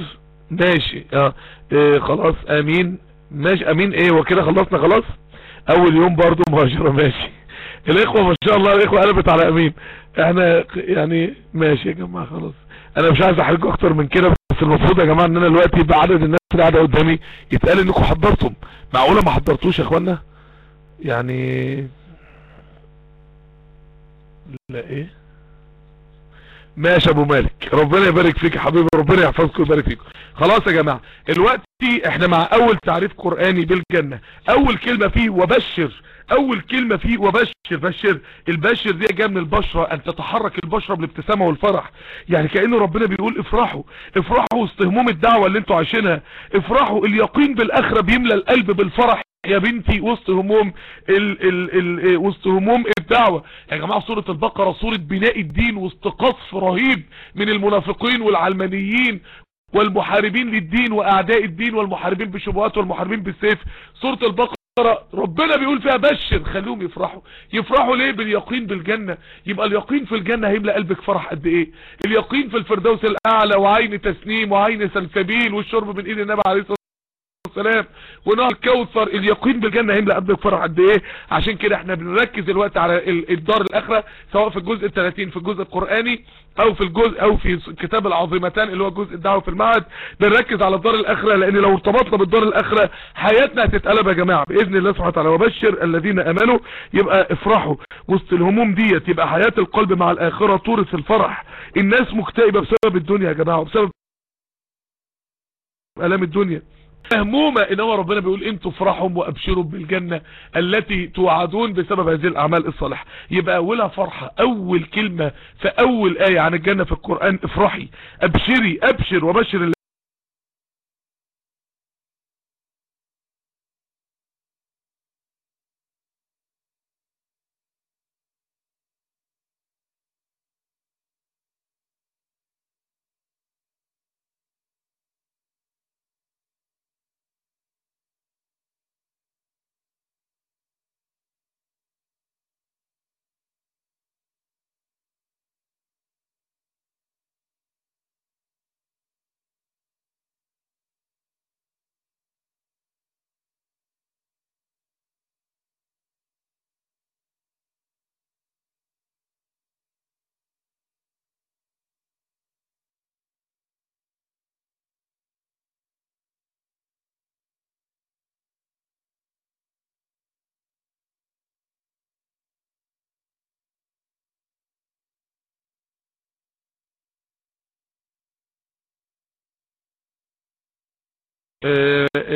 ماشي. آه, آه خلاص آمين. ماشي آمين. إيه وكده خلصنا خلاص. أول يوم برضو مهاجره ماشي. الإخوة ما شاء الله الإخوة قلبت على أمين. إحنا يعني ماشي يا جماعة خلاص. أنا مش عايز أحرجكم أكتر من كده بس المفروض يا جماعة إن أنا دلوقتي بعدد الناس اللي قاعدة قدامي يتقال إنكم حضرتم. معقولة ما حضرتوش يا إخوانا؟ يعني لا إيه؟ ماشي أبو مالك. ربنا يبارك فيك يا حبيبي ربنا يحفظكم ويبارك فيكم. خلاص يا جماعة الوقت إحنا مع أول تعريف قرآني بالجنة أول كلمة فيه وبشر أول كلمة فيه وبشر بشر. البشر دي جاية من البشرة أن تتحرك البشرة بالابتسامة والفرح. يعني كأن ربنا بيقول افرحوا افرحوا وسط هموم الدعوة اللي أنتوا عايشينها افرحوا اليقين بالآخرة بيملى القلب بالفرح يا بنتي وسط هموم ال ال ال وسط هموم الدعوة. يا جماعة سورة البقرة سورة بناء الدين وسط قصف رهيب من المنافقين والعلمانيين والمحاربين للدين وأعداء الدين والمحاربين بالشبهات والمحاربين بالسيف. سورة البقرة ربنا بيقول فيها بشر خليهم يفرحوا. يفرحوا ليه؟ باليقين بالجنة. يبقى اليقين في الجنة هيملأ قلبك فرح قد إيه؟ اليقين في الفردوس الأعلى وعين تسنيم وعين سلسبيل والشرب من إيد النبي عليه الصلاة والسلام ونهر الكوثر اليقين بالجنة هيملأ قلبك فرح قد إيه؟ عشان كده إحنا بنركز الوقت على الدار الاخرة سواء في الجزء الثلاثين في الجزء القرآني أو في الجزء أو في كتاب العظيمتان اللي هو جزء الدعوة في المعهد. بنركز على الدار الاخرة لأن لو ارتبطنا بالدار الاخرة حياتنا هتتقلب يا جماعة بإذن الله سبحانه وتعالى. وبشر الذين آمنوا يبقى افرحوا. وسط الهموم ديت يبقى حياة القلب مع الآخرة تورث الفرح. الناس مكتئبة بسبب الدنيا يا جماعة وبسبب الام الدنيا. مهمومة انما ربنا بيقول أنتوا افرحوا وأبشروا بالجنة التي توعدون بسبب هذه الأعمال الصالحة. يبقى أولها فرحة أول كلمة في أول آية عن الجنة في القرآن افرحي أبشري أبشر وبشر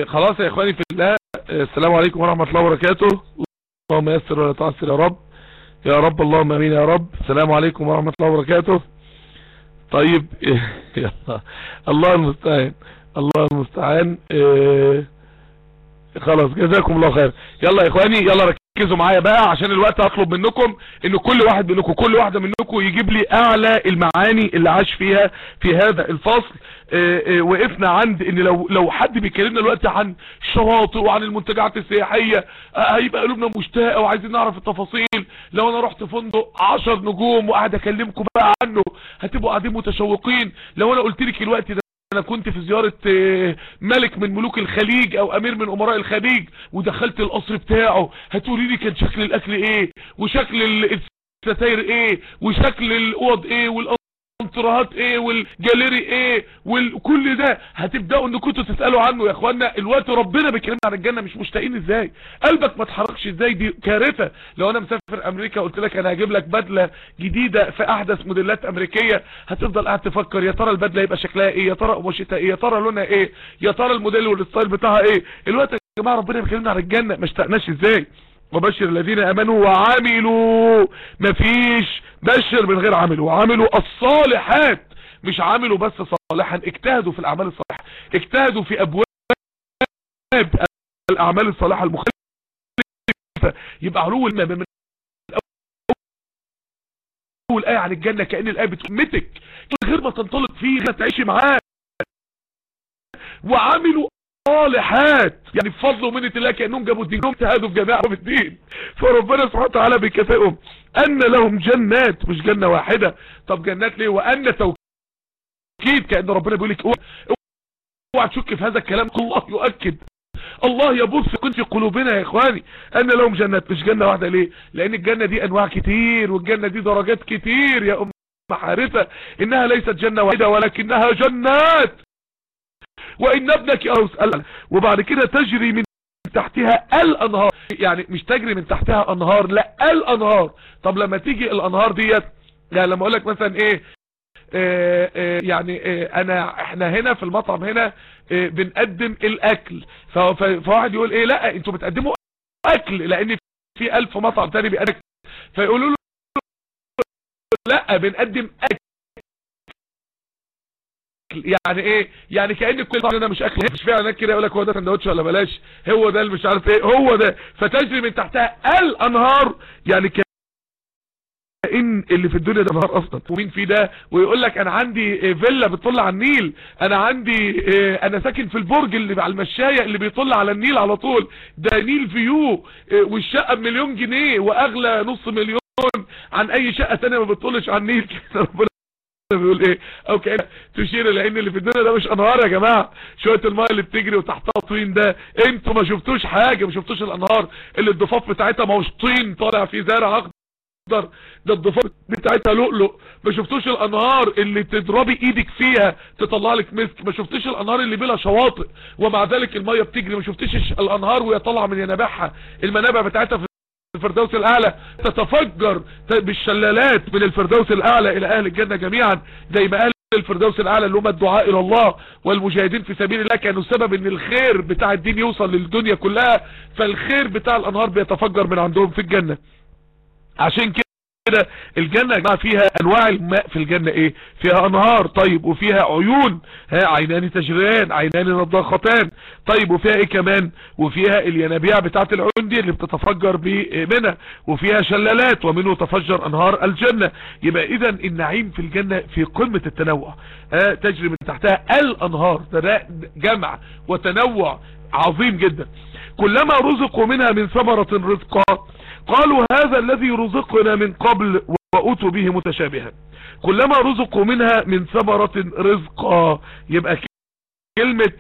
خلاص يا إخواني في الله آه، السلام عليكم ورحمة الله وبركاته. اللهم يسر ولا تعسر يا رب. يا رب اللهم آمين يا رب. السلام عليكم ورحمة الله وبركاته. طيب. [laughs] الله المستعان. الله المستعان. آه، خلاص جزاكم الله خير. يلا يا إخواني يلا ركزوا معايا بقى عشان الوقت هطلب منكم إن كل واحد منكم كل واحدة منكم يجيب لي أعلى المعاني اللي عاش فيها في هذا الفصل. آه، آه، وقفنا عند إن لو لو حد بيكلمنا دلوقتي عن الشواطئ وعن المنتجعات السياحية آه، هيبقى قلوبنا مشتاقة وعايزين نعرف التفاصيل. لو أنا رحت فندق 10 نجوم وقاعد أكلمكم بقى عنه هتبقوا قاعدين متشوقين. لو أنا قلت لك الوقت ده أنا كنت في زيارة آه، ملك من ملوك الخليج أو أمير من أمراء الخليج ودخلت القصر بتاعه. هتقولي لي كان شكل الأكل إيه وشكل ال- الستاير إيه وشكل الأوض إيه والانترهات إيه والجاليري إيه وكل ده؟ هتبدأوا ان كنتوا تسألوا عنه يا اخوانا. الوقت ربنا بيكلمنا عن الجنة مش مشتاقين إزاي. قلبك ما اتحركش إزاي دي كارثة. لو أنا مسافر أمريكا قلت لك أنا هجيب لك بدلة جديدة في أحدث موديلات أمريكية هتفضل قاعد تفكر يا ترى البدلة يبقى شكلها إيه؟ يا ترى قماشتها إيه؟ يا ترى لونها إيه؟ يا ترى الموديل وال style بتاعها إيه؟ الوقت يا جماعة ربنا بيكلمنا عن الجنة ما اشتقناش إزاي. وبشر الذين آمنوا وعملوا. مفيش بشر من غير عملوا. وعملوا الصالحات. مش عملوا بس صالحا اجتهدوا في الأعمال الصالحة. اجتهدوا في أبواب الأعمال الصالحة المختلفة. يبقى علو المام من أول آية عن الجنة كأن الآية بتمتك غير ما تنطلق فيه ما تعيشي معاه. وعملوا صالحات. يعني بفضل ومنة الله كأنهم جابوا الدين. هم اجتهدوا في جميع أمور الدين. فربنا سبحانه وتعالى بيكافئهم أن لهم جنات. مش جنة واحدة. طب جنات ليه؟ وأن توكيد كأن ربنا بيقول لك اوعى تشك في هذا الكلام. الله يؤكد. الله يبث في قلوبنا يا إخواني. أن لهم جنات. مش جنة واحدة. ليه؟ لأن الجنة دي أنواع كتير والجنة دي درجات كتير يا أم حارثة. إنها ليست جنة واحدة ولكنها جنات. وإن ابنك اسأل وبعد كده تجري من تحتها الأنهار. يعني مش تجري من تحتها أنهار لا الأنهار. طب لما تيجي الأنهار ديت يعني لما أقول لك مثلا إيه آه آه يعني آه أنا إحنا هنا في المطعم هنا بنقدم الأكل. فواحد يقول إيه لا أنتوا بتقدموا أكل لأن في ألف مطعم تاني بيقدم. فيقولوا له لا بنقدم أكل. يعني إيه؟ يعني كأن كل طبعا مش أكل. مش فعلا كده يقول لك هو ده سندوتش ولا بلاش؟ هو ده اللي مش عارف إيه؟ هو ده. فتجري من تحتها الأنهار. يعني كأن اللي في الدنيا ده نهار أصلا. ومين في ده؟ ويقول لك أنا عندي فيلا بتطل على النيل. أنا عندي أنا ساكن في البرج اللي على المشاية اللي بيطل على النيل على طول. ده Nile view والشقة بمليون جنيه وأغلى نص مليون عن أي شقة تانية ما بتطلش على النيل. [laughs] كده بيقول إيه؟ أو كأن تشير لأن اللي في الدنيا ده مش أنهار يا جماعة. شوية الماء اللي بتجري وتحتها طين ده أنتوا ما شفتوش حاجة ما شفتوش الأنهار اللي الضفاف بتاعتها ما هوش طين طالع فيه زرع أخضر. ده الضفاف بتاعتها لؤلؤ. ما شفتوش الأنهار اللي تضربي إيدك فيها تطلع لك مسك. ما شفتوش الأنهار اللي بلا شواطئ. ومع ذلك المية بتجري. ما شفتش الأنهار وهي طالعة من ينابعها المنابع بتاعتها في الفردوس الأعلى تتفجر بالشلالات من الفردوس الأعلى إلى أهل الجنة جميعا زي ما أهل الفردوس الأعلى اللي هم الدعاء إلى الله والمجاهدين في سبيل الله كانوا سبب إن الخير بتاع الدين يوصل للدنيا كلها فالخير بتاع الأنهار بيتفجر من عندهم في الجنة. عشان كده الجنة يا جماعة فيها أنواع الماء في الجنة إيه؟ فيها أنهار طيب وفيها عيون ها عينان تجريان عينان نضاختان طيب وفيها إيه كمان؟ وفيها الينابيع بتاعت العيون دي اللي بتتفجر منها وفيها شلالات ومنه تفجر أنهار الجنة. يبقى إذا النعيم في الجنة في قمة التنوع ها تجري من تحتها الأنهار جمع وتنوع عظيم جدا. كلما رزقوا منها من ثمرة رزقا قالوا هذا الذي رزقنا من قبل وأتوا به متشابها. كلما رزقوا منها من ثمرة رزقا يبقى كلمة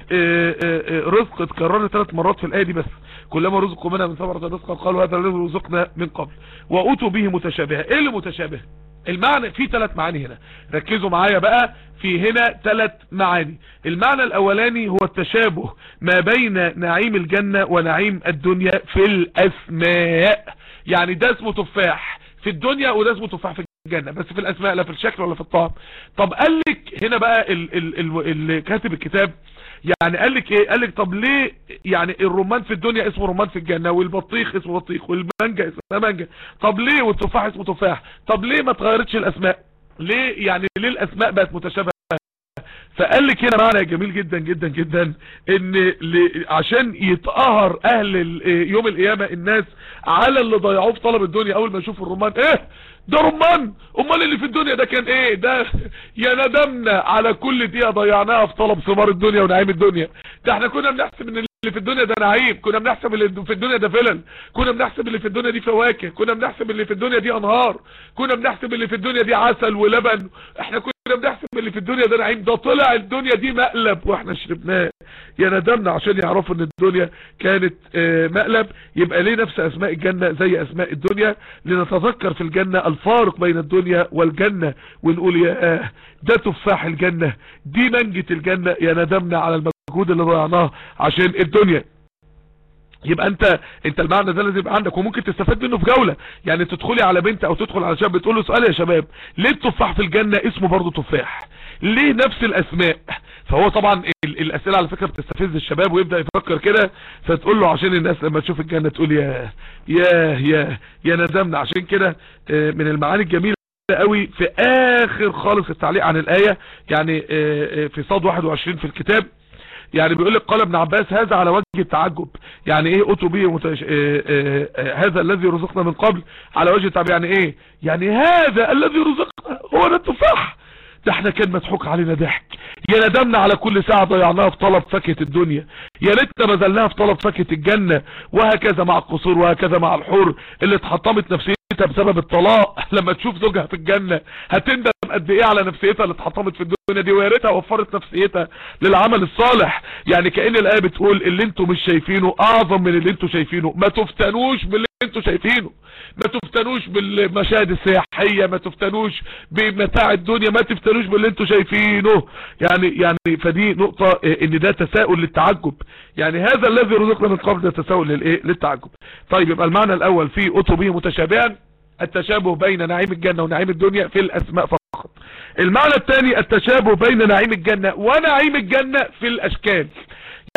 رزق اتكررت ثلاث مرات في الآية دي بس. كلما رزقوا منها من ثمرة رزقا قالوا هذا الذي رزقنا من قبل وأتوا به متشابها. إيه اللي متشابه؟ المعنى في ثلاث معاني هنا. ركزوا معايا بقى في هنا ثلاث معاني. المعنى الأولاني هو التشابه ما بين نعيم الجنة ونعيم الدنيا في الأسماء. يعني ده اسمه تفاح في الدنيا وده اسمه تفاح في الجنة بس في الأسماء لا في الشكل ولا في الطعم. طب قال لك هنا بقى ال ال ال اللي كاتب الكتاب يعني قال لك إيه؟ قال لك طب ليه يعني الرمان في الدنيا اسمه رمان في الجنة والبطيخ اسمه بطيخ والمانجا اسمها مانجا؟ طب ليه والتفاح اسمه تفاح؟ طب ليه ما اتغيرتش الأسماء؟ ليه يعني ليه الأسماء بقت متشابهة؟ فقال لك هنا معنى جميل جدا جدا جدا إن عشان يتقهر أهل يوم القيامة الناس على اللي ضيعوه في طلب الدنيا أول ما يشوفوا الرمان إيه؟ ده رمان! أمال اللي في الدنيا ده كان إيه؟ ده يا ندمنا! على كل دقيقة ضيعناها في طلب ثمار الدنيا ونعيم الدنيا. ده إحنا كنا بنحسب إن اللي في الدنيا ده نعيم كنا بنحسب اللي في الدنيا ده فلل كنا بنحسب اللي في الدنيا دي فواكه كنا بنحسب اللي في الدنيا دي أنهار كنا بنحسب اللي في الدنيا دي عسل ولبن. إحنا كنا بنحسب اللي في الدنيا ده نعيم. ده طلع الدنيا دي مقلب وإحنا شربناه. يا ندمنا عشان يعرفوا إن الدنيا كانت مقلب. يبقى ليه نفس أسماء الجنة زي أسماء الدنيا؟ لنتذكر في الجنة الفارق بين الدنيا والجنة ونقول يا آه ده تفاح الجنة دي منجة الجنة. يا ندمنا على المجهود اللي ضيعناه عشان الدنيا. يبقى انت انت المعنى ده لازم يبقى عندك وممكن تستفاد منه في جولة. يعني تدخلي على بنت أو تدخل على شاب بتقول له سؤال يا شباب ليه التفاح في الجنة اسمه برضه تفاح؟ ليه نفس الأسماء؟ فهو طبعا الأسئلة على فكرة بتستفز الشباب ويبدأ يفكر كده فتقول له عشان الناس لما تشوف الجنة تقول يا يا يا يا ندمنا. عشان كده من المعاني الجميلة قوي في آخر خالص التعليق عن الآية يعني في صاد 21 في الكتاب. يعني بيقول لك قال ابن عباس هذا على وجه التعجب. يعني إيه اوتو بيه متش... آه آه آه هذا الذي رزقنا من قبل على وجه التعجب. يعني إيه؟ يعني هذا الذي رزقنا هو ده التفاح ده إحنا كان مضحوك علينا ضحك. يا ندمنا على كل ساعة ضيعناها في طلب فاكهة الدنيا. يا ريتنا بذلناها في طلب فاكهة الجنة. وهكذا مع القصور وهكذا مع الحور اللي اتحطمت نفسيتها بسبب الطلاق. [laughs] لما تشوف زوجها في الجنة هتندم قد إيه على نفسيتها اللي اتحطمت في الدنيا دي ويا ريتها وفرت نفسيتها للعمل الصالح. يعني كأن الآية بتقول اللي أنتوا مش شايفينه أعظم من اللي أنتوا شايفينه. ما تفتنوش باللي أنتوا شايفينه. ما تفتنوش بالمشاهد السياحية ما تفتنوش بمتاع الدنيا ما تفتنوش باللي أنتوا شايفينه. يعني يعني فدي نقطة إن ده تساؤل للتعجب. يعني هذا الذي رزقنا من قبل ده تساؤل للإيه؟ للتعجب. طيب يبقى المعنى الأول في اطربيه متشابها. التشابه بين نعيم الجنة ونعيم الدنيا في الأسماء فقط. المعنى الثاني التشابه بين نعيم الجنة ونعيم الجنة في الأشكال.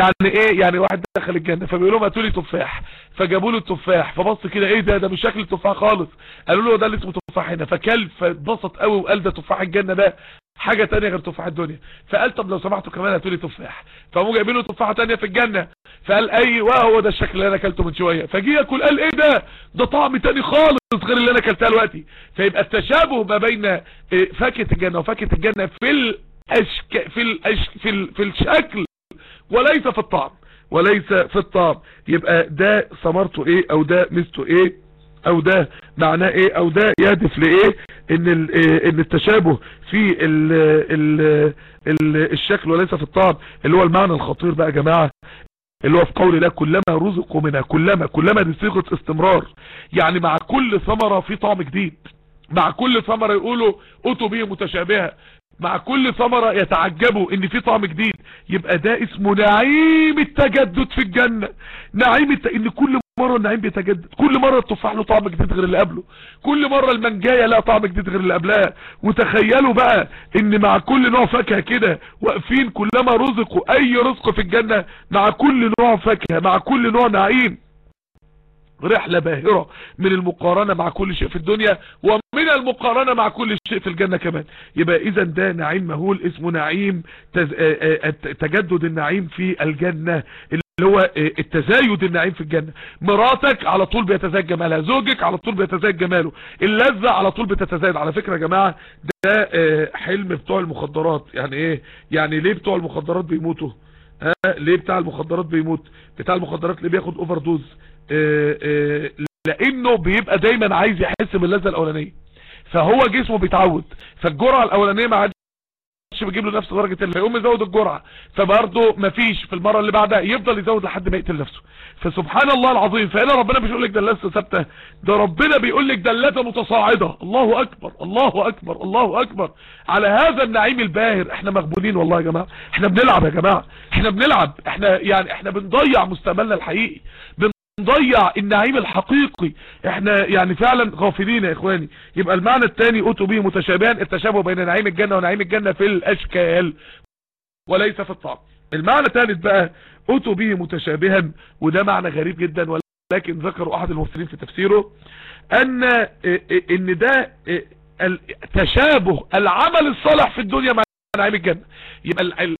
يعني إيه؟ يعني واحد دخل الجنة فبيقول لهم هاتوا لي تفاح. فجابوا له التفاح فبص كده إيه ده؟ ده مش شكل التفاح خالص. قالوا له ده اللي اسمه تفاح هنا. فكل فاتبسط قوي وقال ده تفاح الجنة ده حاجة تانية غير تفاح الدنيا. فقال طب لو سمحتوا كمان هاتوا لي تفاح. فقاموا جايبين له تفاحة تانية في الجنة. فقال أيوه هو ده الشكل اللي أنا أكلته من شوية. فجي ياكل قال إيه ده؟ ده طعم تاني خالص غير اللي أنا أكلتها دلوقتي. فيبقى التشابه ما بين فاكهة الجنة وفاكهة الجنة في الاشك في الاشك في, ال... في الشكل وليس في الطعم. وليس في الطعم. يبقى ده ثمرته إيه؟ أو ده ميزته إيه؟ أو ده معناه إيه؟ أو ده يهدف لإيه؟ إن إن التشابه في ال ال ال الشكل وليس في الطعم. اللي هو المعنى الخطير بقى يا جماعة. اللي هو في قول الله كلما رزقوا منها كلما كلما دي صيغة استمرار. يعني مع كل ثمرة في طعم جديد. مع كل ثمرة يقولوا اتوا به متشابهة. مع كل ثمرة يتعجبوا إن في طعم جديد. يبقى ده اسمه نعيم التجدد في الجنة. نعيم الت... إن كل مرة النعيم بيتجدد. كل مرة التفاح له طعم جديد غير اللي قبله. كل مرة المنجاية لها طعم جديد غير اللي قبلها. وتخيلوا بقى إن مع كل نوع فاكهة كده واقفين كلما رزقوا أي رزق في الجنة مع كل نوع فاكهة مع كل نوع نعيم. رحلة باهرة من المقارنة مع كل شيء في الدنيا ومن المقارنة مع كل شيء في الجنة كمان. يبقى إذا ده نعيم مهول اسمه نعيم. تجدد النعيم في الجنة. اللي هو التزايد النعيم في الجنة. مراتك على طول بيتزايد جمالها. زوجك على طول بيتزايد جماله. اللذة على طول بتتزايد. على فكرة يا جماعة ده حلم بتوع المخدرات. يعني إيه؟ يعني ليه بتوع المخدرات بيموتوا؟ ها؟ ليه بتاع المخدرات بيموت؟ بتاع المخدرات اللي بياخد overdose آه آه لأنه بيبقى دايما عايز يحس باللذة الأولانية. فهو جسمه بيتعود. فالجرعة الأولانية ما عادش بيجيب له نفس درجة اللي يقوم يزود الجرعة. فبرضه مفيش في المرة اللي بعدها يفضل يزود لحد ما يقتل نفسه فسبحان الله العظيم. فهنا ربنا مش بيقول لك ده اللذة ثابتة ده ربنا بيقول لك ده اللذة متصاعدة. الله أكبر الله أكبر الله أكبر. على هذا النعيم الباهر إحنا مغبونين والله يا جماعة. إحنا بنلعب يا جماعة. إحنا بنلعب. إحنا يعني إحنا بنضيع مستقبلنا الحقيقي. بنضيع النعيم الحقيقي. إحنا يعني فعلا غافلين يا إخواني. يبقى المعنى الثاني اتوا به متشابها التشابه بين نعيم الجنة ونعيم الجنة في الأشكال وليس في الطعم المعنى الثالث بقى اتوا به متشابها وده معنى غريب جدا ولكن ذكر أحد المفسرين في تفسيره أن إن ده تشابه العمل الصالح في الدنيا مع نعيم الجنة. يبقى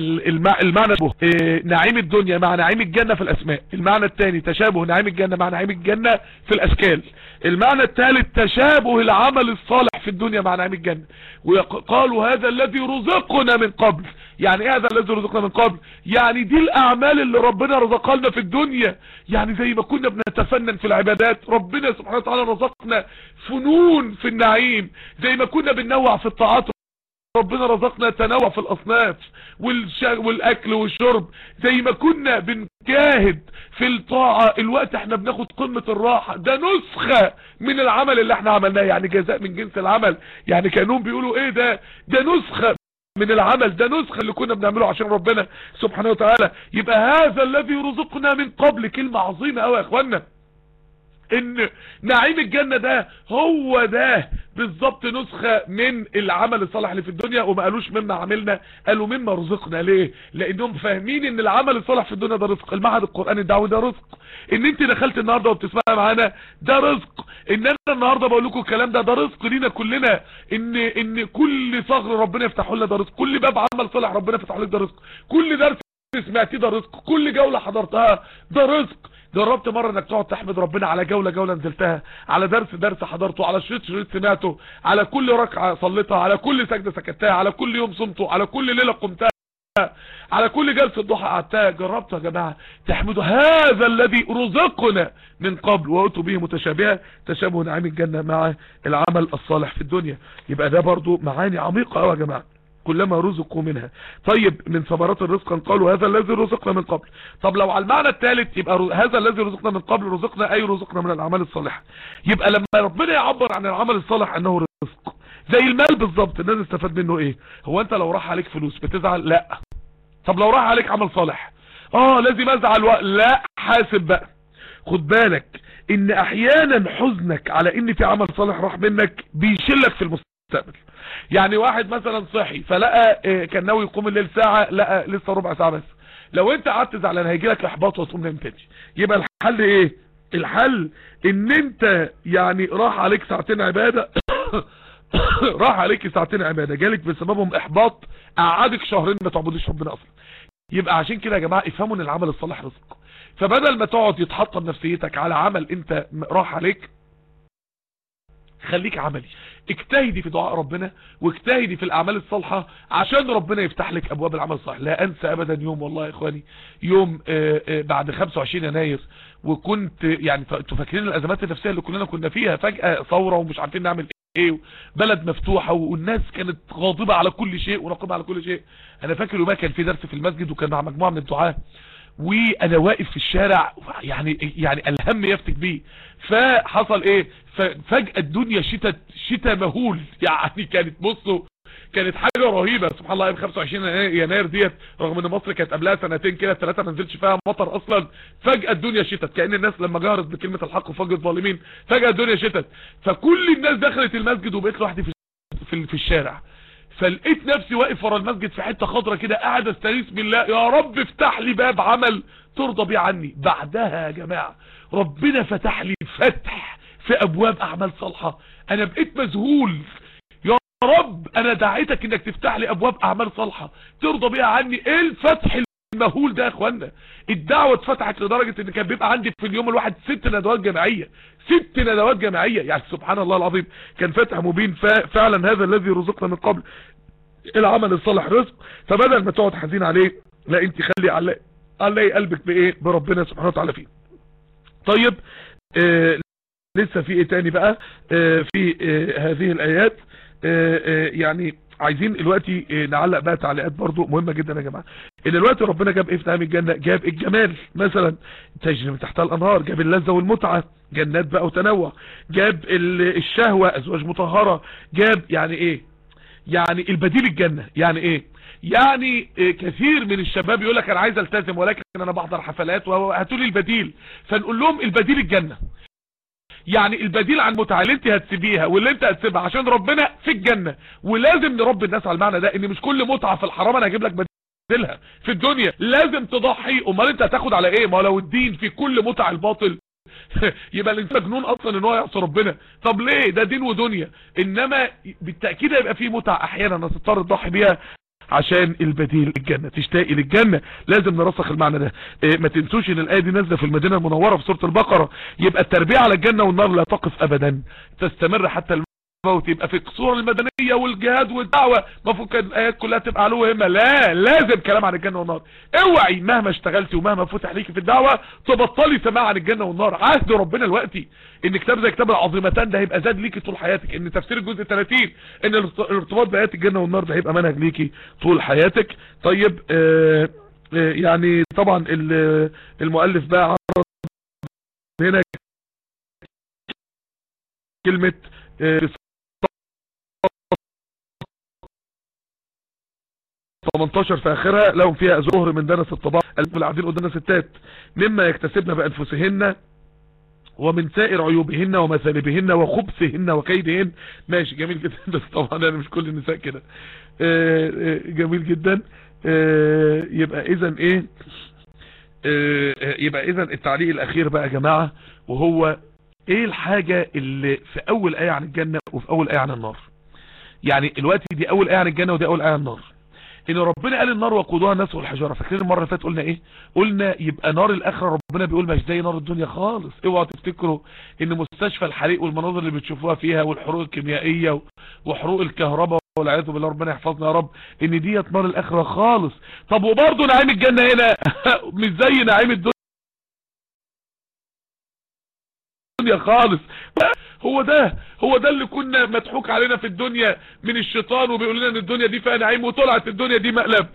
المعنى إيه، نعيم الدنيا مع نعيم الجنة في الأسماء. المعنى الثاني تشابه نعيم الجنة مع نعيم الجنة في الأشكال. المعنى الثالث تشابه العمل الصالح في الدنيا مع نعيم الجنة. وقالوا هذا الذي رزقنا من قبل. يعني إيه هذا الذي رزقنا من قبل؟ يعني دي الأعمال اللي ربنا رزقها لنا في الدنيا. يعني زي ما كنا بنتفنن في العبادات ربنا سبحانه وتعالى رزقنا فنون في النعيم. زي ما كنا بننوع في الطاعات ربنا رزقنا تنوع في الأصناف والأكل والشرب. زي ما كنا بنجاهد في الطاعة الوقت إحنا بناخد قمة الراحة. ده نسخة من العمل اللي إحنا عملناه يعني جزاء من جنس العمل. يعني كانوا بيقولوا إيه ده؟ ده نسخة من العمل ده نسخة اللي كنا بنعمله عشان ربنا سبحانه وتعالى. يبقى هذا الذي رزقنا من قبل كلمة عظيمة قوي يا اخوانا إن نعيم الجنة ده هو ده بالظبط نسخة من العمل الصالح اللي في الدنيا وما قالوش مما عملنا قالوا مما رزقنا. ليه؟ لأنهم فاهمين إن العمل الصالح في الدنيا ده رزق. المعهد القرآني الدعوي ده رزق. إن أنت دخلت النهاردة وبتسمع معانا ده رزق. إن أنا النهاردة بقول لكم الكلام ده ده رزق لينا كلنا. إن إن كل صغر ربنا يفتحه لنا ده رزق. كل باب عمل صالح ربنا يفتحه لك ده رزق. كل درس سمعتيه ده رزق. كل جولة حضرتها ده رزق. جربت مرة إنك تقعد تحمد ربنا على جولة جولة نزلتها على درس درس حضرته على شريط شريط سمعته على كل ركعة صليتها على كل سجدة سكتها على كل يوم صمته على كل ليلة قمتها على كل جلسة ضحى قعدتها. جربتوا يا جماعة تحمدوا هذا الذي رزقنا من قبل وأتوا به متشابهة تشابه نعيم الجنة مع العمل الصالح في الدنيا. يبقى ده برضو معاني عميقة يا جماعة. كلما رزقوا منها. طيب من ثمرات الرزق قالوا هذا الذي رزقنا من قبل. طب لو على المعنى الثالث يبقى هذا الذي رزقنا من قبل رزقنا أي رزقنا من الأعمال الصالحة؟ يبقى لما ربنا يعبر عن العمل الصالح أنه رزق. زي المال بالظبط الناس استفاد منه إيه؟ هو أنت لو راح عليك فلوس بتزعل؟ لا. طب لو راح عليك عمل صالح؟ آه لازم أزعل و... لا حاسب بقى. خد بالك إن أحيانا حزنك على إن في عمل صالح راح منك بيشلك في المستقبل. يعني واحد مثلا صحي فلقى آه، كان ناوي يقوم الليل ساعة لقى لسه ربع ساعة بس. لو أنت قعدت زعلان هيجي لك إحباط وتقوم نام تاني يبقى الحل إيه؟ الحل إن أنت يعني راح عليك ساعتين عبادة [coughs] راح عليك ساعتين عبادة. جالك بسببهم إحباط قعدك شهرين ما تعبدش ربنا أصلا. يبقى عشان كده يا جماعة افهموا إن العمل الصالح رزق فبدل ما تقعد يتحطم نفسيتك على عمل أنت راح عليك خليك عملي. اجتهدي في دعاء ربنا واجتهدي في الأعمال الصالحة عشان ربنا يفتح لك أبواب العمل الصالح. لا أنسى ابدا يوم والله يا إخواني يوم آه، آه، بعد 25 يناير وكنت يعني أنتوا فاكرين الأزمات النفسية اللي كلنا كنا فيها؟ فجأة ثورة ومش عارفين نعمل إيه بلد مفتوحة والناس كانت غاضبة على كل شيء ونقيمة على كل شيء. أنا فاكر يومها كان في درس في المسجد وكان مع مجموعة من الدعاة. وأنا واقف في الشارع يعني يعني الهم يفتك بيه. فحصل إيه؟ فجأة الدنيا شتت شتاء مهول. [laughs] يعني كانت بصوا كانت حاجة رهيبة. سبحان الله يوم 25 يناير ديت رغم إن مصر كانت قبلها سنتين كده ثلاثة ما نزلش فيها مطر أصلا. فجأة الدنيا شتت. كأن الناس لما جهرت بكلمة الحق وفجر الظالمين فجأة الدنيا شتت. فكل الناس دخلت المسجد وبقيت لوحدي في في, في الشارع. فلقيت نفسي واقف ورا المسجد في حتة خضرة كده قاعد أستغيث بالله يا رب افتح لي باب عمل ترضى بيه عني. بعدها يا جماعة ربنا فتح لي فتح في أبواب أعمال صالحة. أنا بقيت مذهول. يا رب أنا دعيتك إنك تفتح لي أبواب أعمال صالحة ترضى بيها عني. إيه الفتح المهول ده يا إخوانا؟ الدعوة اتفتحت لدرجة إن كان بيبقى عندي في اليوم الواحد ست ندوات جماعية ست ندوات جماعية. يعني سبحان الله العظيم كان فتح مبين. فعلا هذا الذي رزقنا من قبل. العمل الصالح رزق فبدل ما تقعد حزين عليه لا أنت خلي علي علي قلبك بإيه؟ بربنا سبحانه وتعالى فيه. طيب آه لسه في إيه تاني بقى؟ آه في آه هذه الآيات. آه آه يعني عايزين دلوقتي آه، نعلق بقى تعليقات برضو مهمة جدا يا جماعة. إن دلوقتي ربنا جاب إيه في نعيم الجنة؟ جاب الجمال. مثلا تجري من تحتها الأنهار جاب اللذة والمتعة جنات بقى وتنوع. جاب الشهوة أزواج مطهرة. جاب يعني إيه؟ يعني البديل الجنة. يعني إيه؟ يعني كثير من الشباب يقول لك أنا عايز ألتزم ولكن أنا بحضر حفلات وهاتوا لي البديل. فنقول لهم البديل الجنة. يعني البديل عن المتعه اللي أنت هتسيبيها واللي أنت هتسيبها عشان ربنا في الجنة. ولازم نربي الناس على المعنى ده إن مش كل متعة في الحرام أنا هجيب لك بديلها. في الدنيا لازم تضحي. أمال أنت هتاخد على إيه؟ ما لو الدين في كل متع الباطل. [laughs] يبقى الإنسان مجنون أصلا إن هو يعصي ربنا. طب ليه؟ ده دين ودنيا. إنما بالتأكيد هيبقى في متع أحيانا هتضطر تضحي بيها عشان البديل الجنة. تشتاقي للجنة. لازم نرسخ المعنى ده. إيه ما تنسوش إن الآية دي نازلة في المدينة المنورة في سورة البقرة. يبقى التربية على الجنة والنار لا تقف ابدا. تستمر حتى الموت يبقى في الصورة المدنية والجهاد والدعوة. المفروض الآيات كلها تبقى علوه همة لا لازم كلام عن الجنة والنار. اوعي مهما اشتغلتي ومهما فتح ليكي في الدعوة تبطلي سماع عن الجنة والنار. عهد ربنا الوقتي إن كتاب زي كتاب العظيمتان ده هيبقى زاد ليكي طول حياتك. إن تفسير الجزء 30 إن الارتباط بآيات الجنة والنار ده هيبقى منهج ليكي طول حياتك. طيب آه آه يعني طبعا المؤلف بقى عرض هنا كلمة آه 18 في آخرها لهم فيها زهر من دنس الطباع القاعدين قدامنا ستات مما يكتسبن بأنفسهن ومن سائر عيوبهن ومثالبهن وخبثهن وكيدهن. ماشي جميل جدا. [laughs] بس طبعا أنا مش كل النساء كده. جميل جدا. يبقى اذا إيه؟ يبقى اذا التعليق الأخير بقى يا جماعة وهو إيه الحاجة اللي في أول آية عن الجنة وفي أول آية عن النار؟ يعني الوقت دي أول آية عن الجنة ودي أول آية عن النار. إن ربنا قال النار وقودها الناس والحجارة. فاكرين المرة اللي فاتت قلنا إيه؟ قلنا يبقى نار الآخرة ربنا بيقول مش زي نار الدنيا خالص. اوعوا تفتكروا إن مستشفى الحريق والمناظر اللي بتشوفوها فيها والحروق الكيميائية وحروق الكهرباء والعياذ بالله ربنا يحفظنا يا رب إن ديت نار الآخرة خالص. طب وبرضه نعيم الجنة هنا؟ [laughs] مش زي نعيم الدنيا خالص. هو ده هو ده اللي كنا مضحوك علينا في الدنيا من الشيطان وبيقول لنا إن الدنيا دي فيها نعيم وطلعت الدنيا دي مقلب.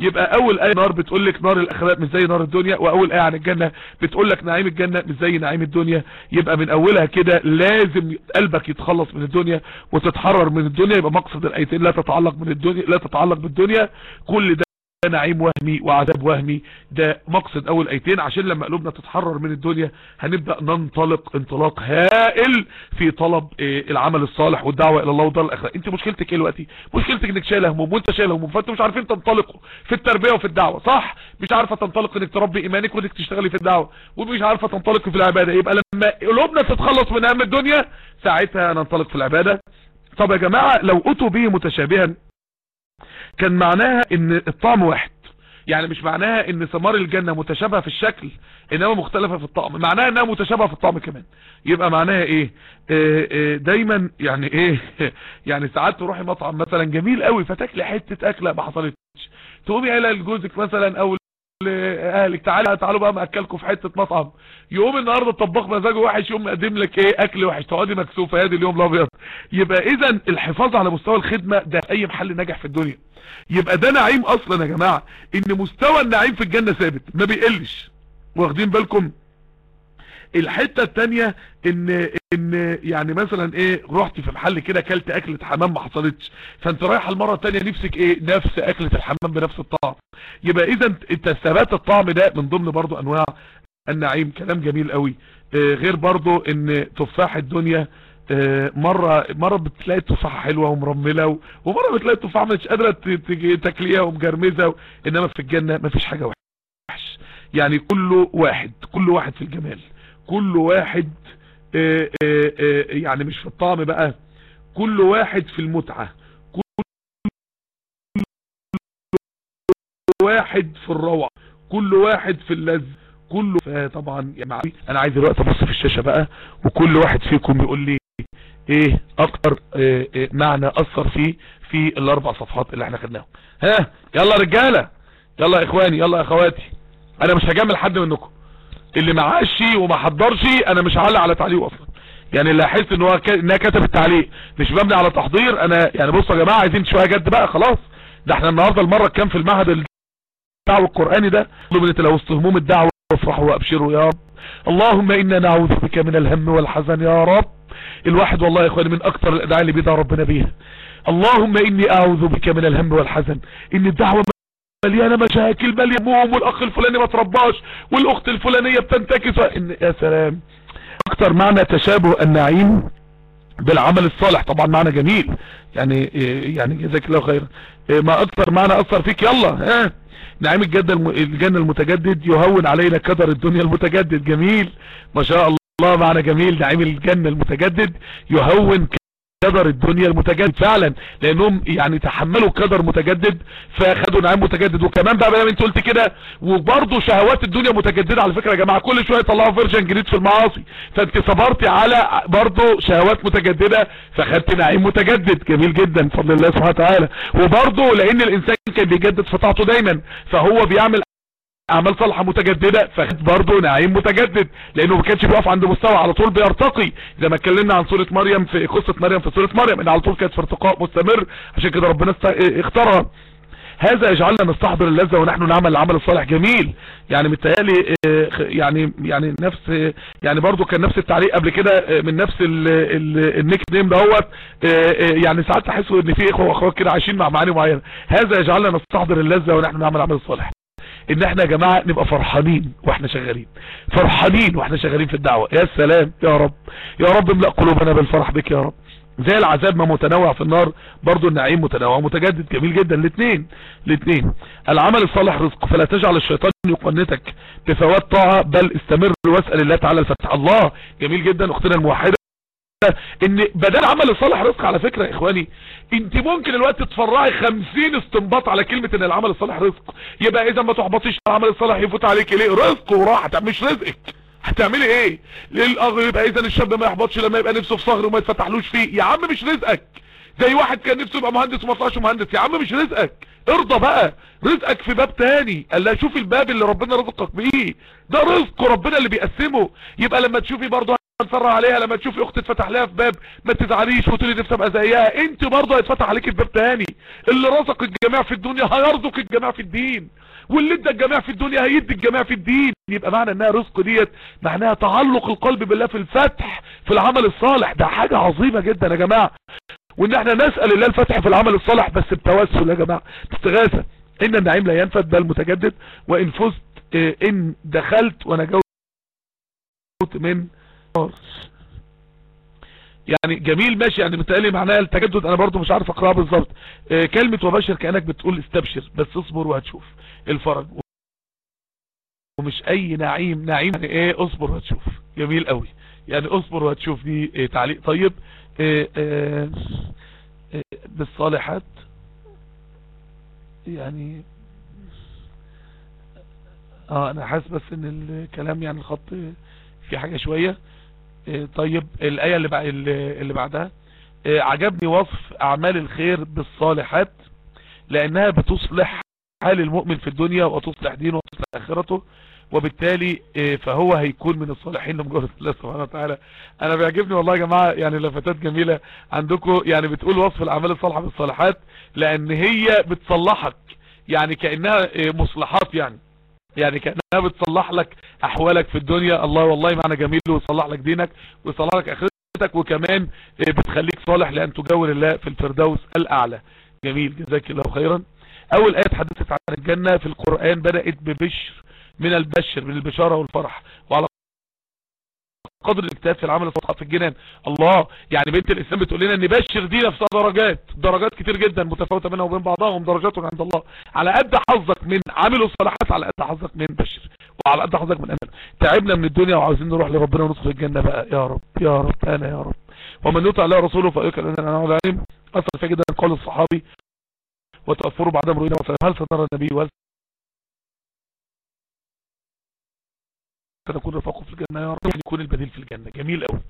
يبقى أول آية نار بتقول لك نار الأخلاق مش زي نار الدنيا وأول آية عن الجنة بتقول لك نعيم الجنة مش زي نعيم الدنيا. يبقى من أولها كده لازم قلبك يتخلص من الدنيا وتتحرر من الدنيا. يبقى مقصد الآيتين لا تتعلق من الدنيا لا تتعلق بالدنيا. كل ده نعيم وهمي وعذاب وهمي. ده مقصد أول أيتين. عشان لما قلوبنا تتحرر من الدنيا هنبدأ ننطلق انطلاق هائل في طلب إيه العمل الصالح والدعوة إلى الله ودار الآخرة. أنت مشكلتك إيه دلوقتي؟ مشكلتك إنك شايله هموم وأنت شايله هموم. فانتوا مش عارفين تنطلقوا في التربية وفي الدعوة صح؟ مش عارفة تنطلق إنك تربي إيمانك وإنك تشتغلي في الدعوة ومش عارفة تنطلق في العبادة. يبقى لما قلوبنا تتخلص من هم الدنيا ساعتها ننطلق في العبادة. طب يا جماعة لو اتوا به متشابها كان معناها إن الطعم واحد. يعني مش معناها إن ثمار الجنة متشابهة في الشكل إنما مختلفة في الطعم. معناها إنها متشابهة في الطعم كمان. يبقى معناها إيه؟ آه آه دايما يعني إيه؟ [laughs] يعني ساعات تروحي مطعم مثلا جميل قوي فتاكلي حتة أكلة ما حصلتش. تقومي قايلة لجوزك مثلا أو لأهلك. تعالى تعالوا بقى ماكلكم في حتة مطعم. يقوم النهارده الطباخ مزاجه وحش يقوم مقدم لك إيه؟ أكل وحش. تقعدي مكسوفة يا دي اليوم الأبيض. يبقى إذا الحفاظ على مستوى الخدمة ده أي محل ناجح في الدنيا. يبقى ده نعيم أصلا يا جماعة إن مستوى النعيم في الجنة ثابت ما بيقلش. واخدين بالكم؟ الحتة الثانية إن إن يعني مثلا إيه رحت في محل كده أكلت أكلة حمام ما حصلتش. فأنت رايح المرة الثانية نفسك إيه نفس أكلة الحمام بنفس الطعم. يبقى إذا أنت ثبات الطعم ده من ضمن برضو أنواع النعيم. كلام جميل قوي. آه غير برضو إن تفاح الدنيا آه مرة مرة بتلاقي التفاحة حلوة ومرملة ومرة بتلاقي التفاحة مش قادرة تاكليها ومجرمزة إنما في الجنة مفيش حاجة وحش يعني كله واحد كل واحد في الجمال. كل واحد آآ آآ يعني مش في الطعم بقى كل واحد في المتعة كل واحد في الروعة كل واحد في اللذ كله فطبعا يا معي أنا عايز دلوقتي أبص في الشاشة بقى وكل واحد فيكم يقول لي إيه أكتر آآ معنى أثر فيه في الأربع صفحات اللي إحنا خدناهم. ها يلا رجالة يلا يا إخواني يلا يا إخواتي أنا مش هجامل حد منكم. اللي معاشي وما حضرش أنا مش هعلق على تعليقه أصلا يعني اللي هحس إن هو. انها كتب التعليق مش مبني على تحضير. أنا يعني بصوا يا جماعة عايزين شوية جد بقى خلاص. ده إحنا النهارده المرة الكام في المعهد الدعوة القرآني ده. من لو وسط هموم الدعوة افرحوا وابشروا يا رب. اللهم إنا نعوذ بك من الهم والحزن يا رب. الواحد والله يا إخواني من أكتر الأدعاء اللي بيدعى ربنا بيها. اللهم إني أعوذ بك من الهم والحزن. إن الدعوة مليانة مشاكل مليانة هموم والاخ الفلاني ما ترباش والأخت الفلانية بتنتكس. إن يا سلام. أكتر معنى تشابه النعيم بالعمل الصالح. طبعا معنى جميل. يعني يعني جزاك الله خير. ما أكتر معنى أثر فيك؟ يلا. ها؟ نعيم الجنة الجنة المتجدد يهون علينا قدر الدنيا المتجدد. جميل. ما شاء الله. معنى جميل. نعيم الجنة المتجدد يهون قدر الدنيا المتجدد فعلا لأنهم يعني تحملوا قدر متجدد فاخدوا نعيم متجدد. وكمان بقى ما انت قلت كده وبرضه شهوات الدنيا متجددة على فكرة يا جماعة. كل شوية يطلعوا فيرجن جديد في المعاصي. فأنت صبرتي على برضه شهوات متجددة فاخدت نعيم متجدد. جميل جدا بفضل الله سبحانه وتعالى. وبرضه لأن الإنسان كان بيجدد في طاعته دايما فهو بيعمل أعمال صالحة متجددة فخد برضه نعيم متجدد لأنه ما كانش بيقف عند مستوى على طول بيرتقي. زي ما اتكلمنا عن سورة مريم في قصة مريم في سورة مريم إن على طول كانت في ارتقاء مستمر عشان كده ربنا اختارها. هذا يجعلنا نستحضر اللذة ونحن نعمل العمل الصالح جميل. يعني متهيألي يعني يعني نفس يعني برضو كان نفس التعليق قبل كده من نفس النيك نيم دهوت يعني ساعات تحسوا إن في إخوة وأخوات كده عايشين مع معاني معينة. هذا يجعلنا نستحضر اللذة ونحن نعمل العمل الصالح. إن إحنا يا جماعة نبقى فرحانين وإحنا شغالين. فرحانين وإحنا شغالين في الدعوة. يا سلام يا رب. يا رب املأ قلوبنا بالفرح بك يا رب. زي العذاب ما متنوع في النار برضو النعيم متنوع. متجدد. جميل جدا. الاثنين. الاثنين. العمل الصالح رزق. فلا تجعل الشيطان يقنتك بفوات طاعة بل استمر واسأل الله تعالى الفتح. الله. جميل جدا. أختنا الموحدة. [laughs] ان بدل عمل الصالح رزق على فكرة يا إخواني أنت ممكن الوقت تفرعي خمسين استنباط على كلمة إن العمل الصالح رزق. يبقى إذا ما تحبطيش العمل الصالح يفوت عليك ليه؟ رزق وراحة مش رزقك. هتعملي إيه؟ للاغ يبقى إذا الشاب ما يحبطش لما يبقى نفسه في صغر وما يتفتحلوش فيه. يا عم مش رزقك. زي واحد كان نفسه يبقى مهندس وما طلعش مهندس. يا عم مش رزقك. ارضى بقى. رزقك في باب تاني. قال لا شوف الباب اللي ربنا رزقك بيه. ده رزق ربنا اللي بيقسمه. يبقى لما تشوفي برضه هنفرع عليها لما تشوفي اخت اتفتح لها في باب ما تزعليش وتقولي نفسي ابقى زيها. أنت برضه هيتفتح عليك في باب تاني. اللي رزق الجميع في الدنيا هيرزق الجميع في الدين. واللي ادى الجميع في الدنيا هيدي الجميع في الدين. يبقى معنى إنها رزق ديت معناها تعلق القلب بالله في الفتح في العمل الصالح. ده حاجة عظيمة جدا يا جماعة. وإن إحنا نسأل الله الفتح في العمل الصالح بس بتوسل يا جماعة. باستغاثة إن النعيم لا ينفد بل متجدد. وإن فزت آه إن دخلت ونجوت من يعني جميل ماشي. يعني متقالي معناها التجدد أنا برضو مش عارف أقراها بالظبط. آه كلمة وبشر كأنك بتقول استبشر بس اصبر وهتشوف الفرج. ومش أي نعيم نعيم يعني إيه اصبر وهتشوف. جميل قوي يعني اصبر وهتشوف دي إيه تعليق. طيب إيه إيه إيه بالصالحات يعني آه أنا حاسس بس إن الكلام يعني الخط في حاجة شوية. طيب الآية اللي, اللي بعدها إيه عجبني وصف أعمال الخير بالصالحات لأنها بتصلح حال المؤمن في الدنيا وتصلح دينه وتصلح آخرته وبالتالي فهو هيكون من الصالحين لمجرد [laughs] الله سبحانه وتعالى. أنا بيعجبني والله يا جماعة يعني لفتات جميلة عندكم يعني بتقول وصف الأعمال الصالحة بالصالحات لأن هي بتصلحك يعني كأنها مصلحات يعني. يعني كأنها بتصلح لك أحوالك في الدنيا. الله والله معنى جميل ويصلح لك دينك ويصلح لك آخرتك وكمان بتخليك صالح لأن تجاور الله في الفردوس الأعلى. جميل جزاك الله خيرا. أول آية تحدثت عن الجنة في القرآن بدأت ببشر من البشر من البشارة والفرح. وعلى قدر الاجتهاد في العمل الصالح في الجنان. الله يعني بنت الإسلام بتقول لنا إن بشر دي نفسها درجات درجات كتير جدا متفاوتة بينها وبين بعضهم درجات عند الله. على قد حظك من عامل الصالحات على قد حظك من بشر وعلى قد حظك من أمل. تعبنا من الدنيا وعاوزين نروح لربنا وندخل الجنة بقى. يا رب يا رب أنا يا رب. ومن يطع الله رسوله فايك لنا أنا العليم أثر فيها جدا قول الصحابي وتأثروا بعدم وسلم هل سترى النبي وهل سنكون رفاقه في الجنة يا رب يكون البديل في الجنة. جميل قوي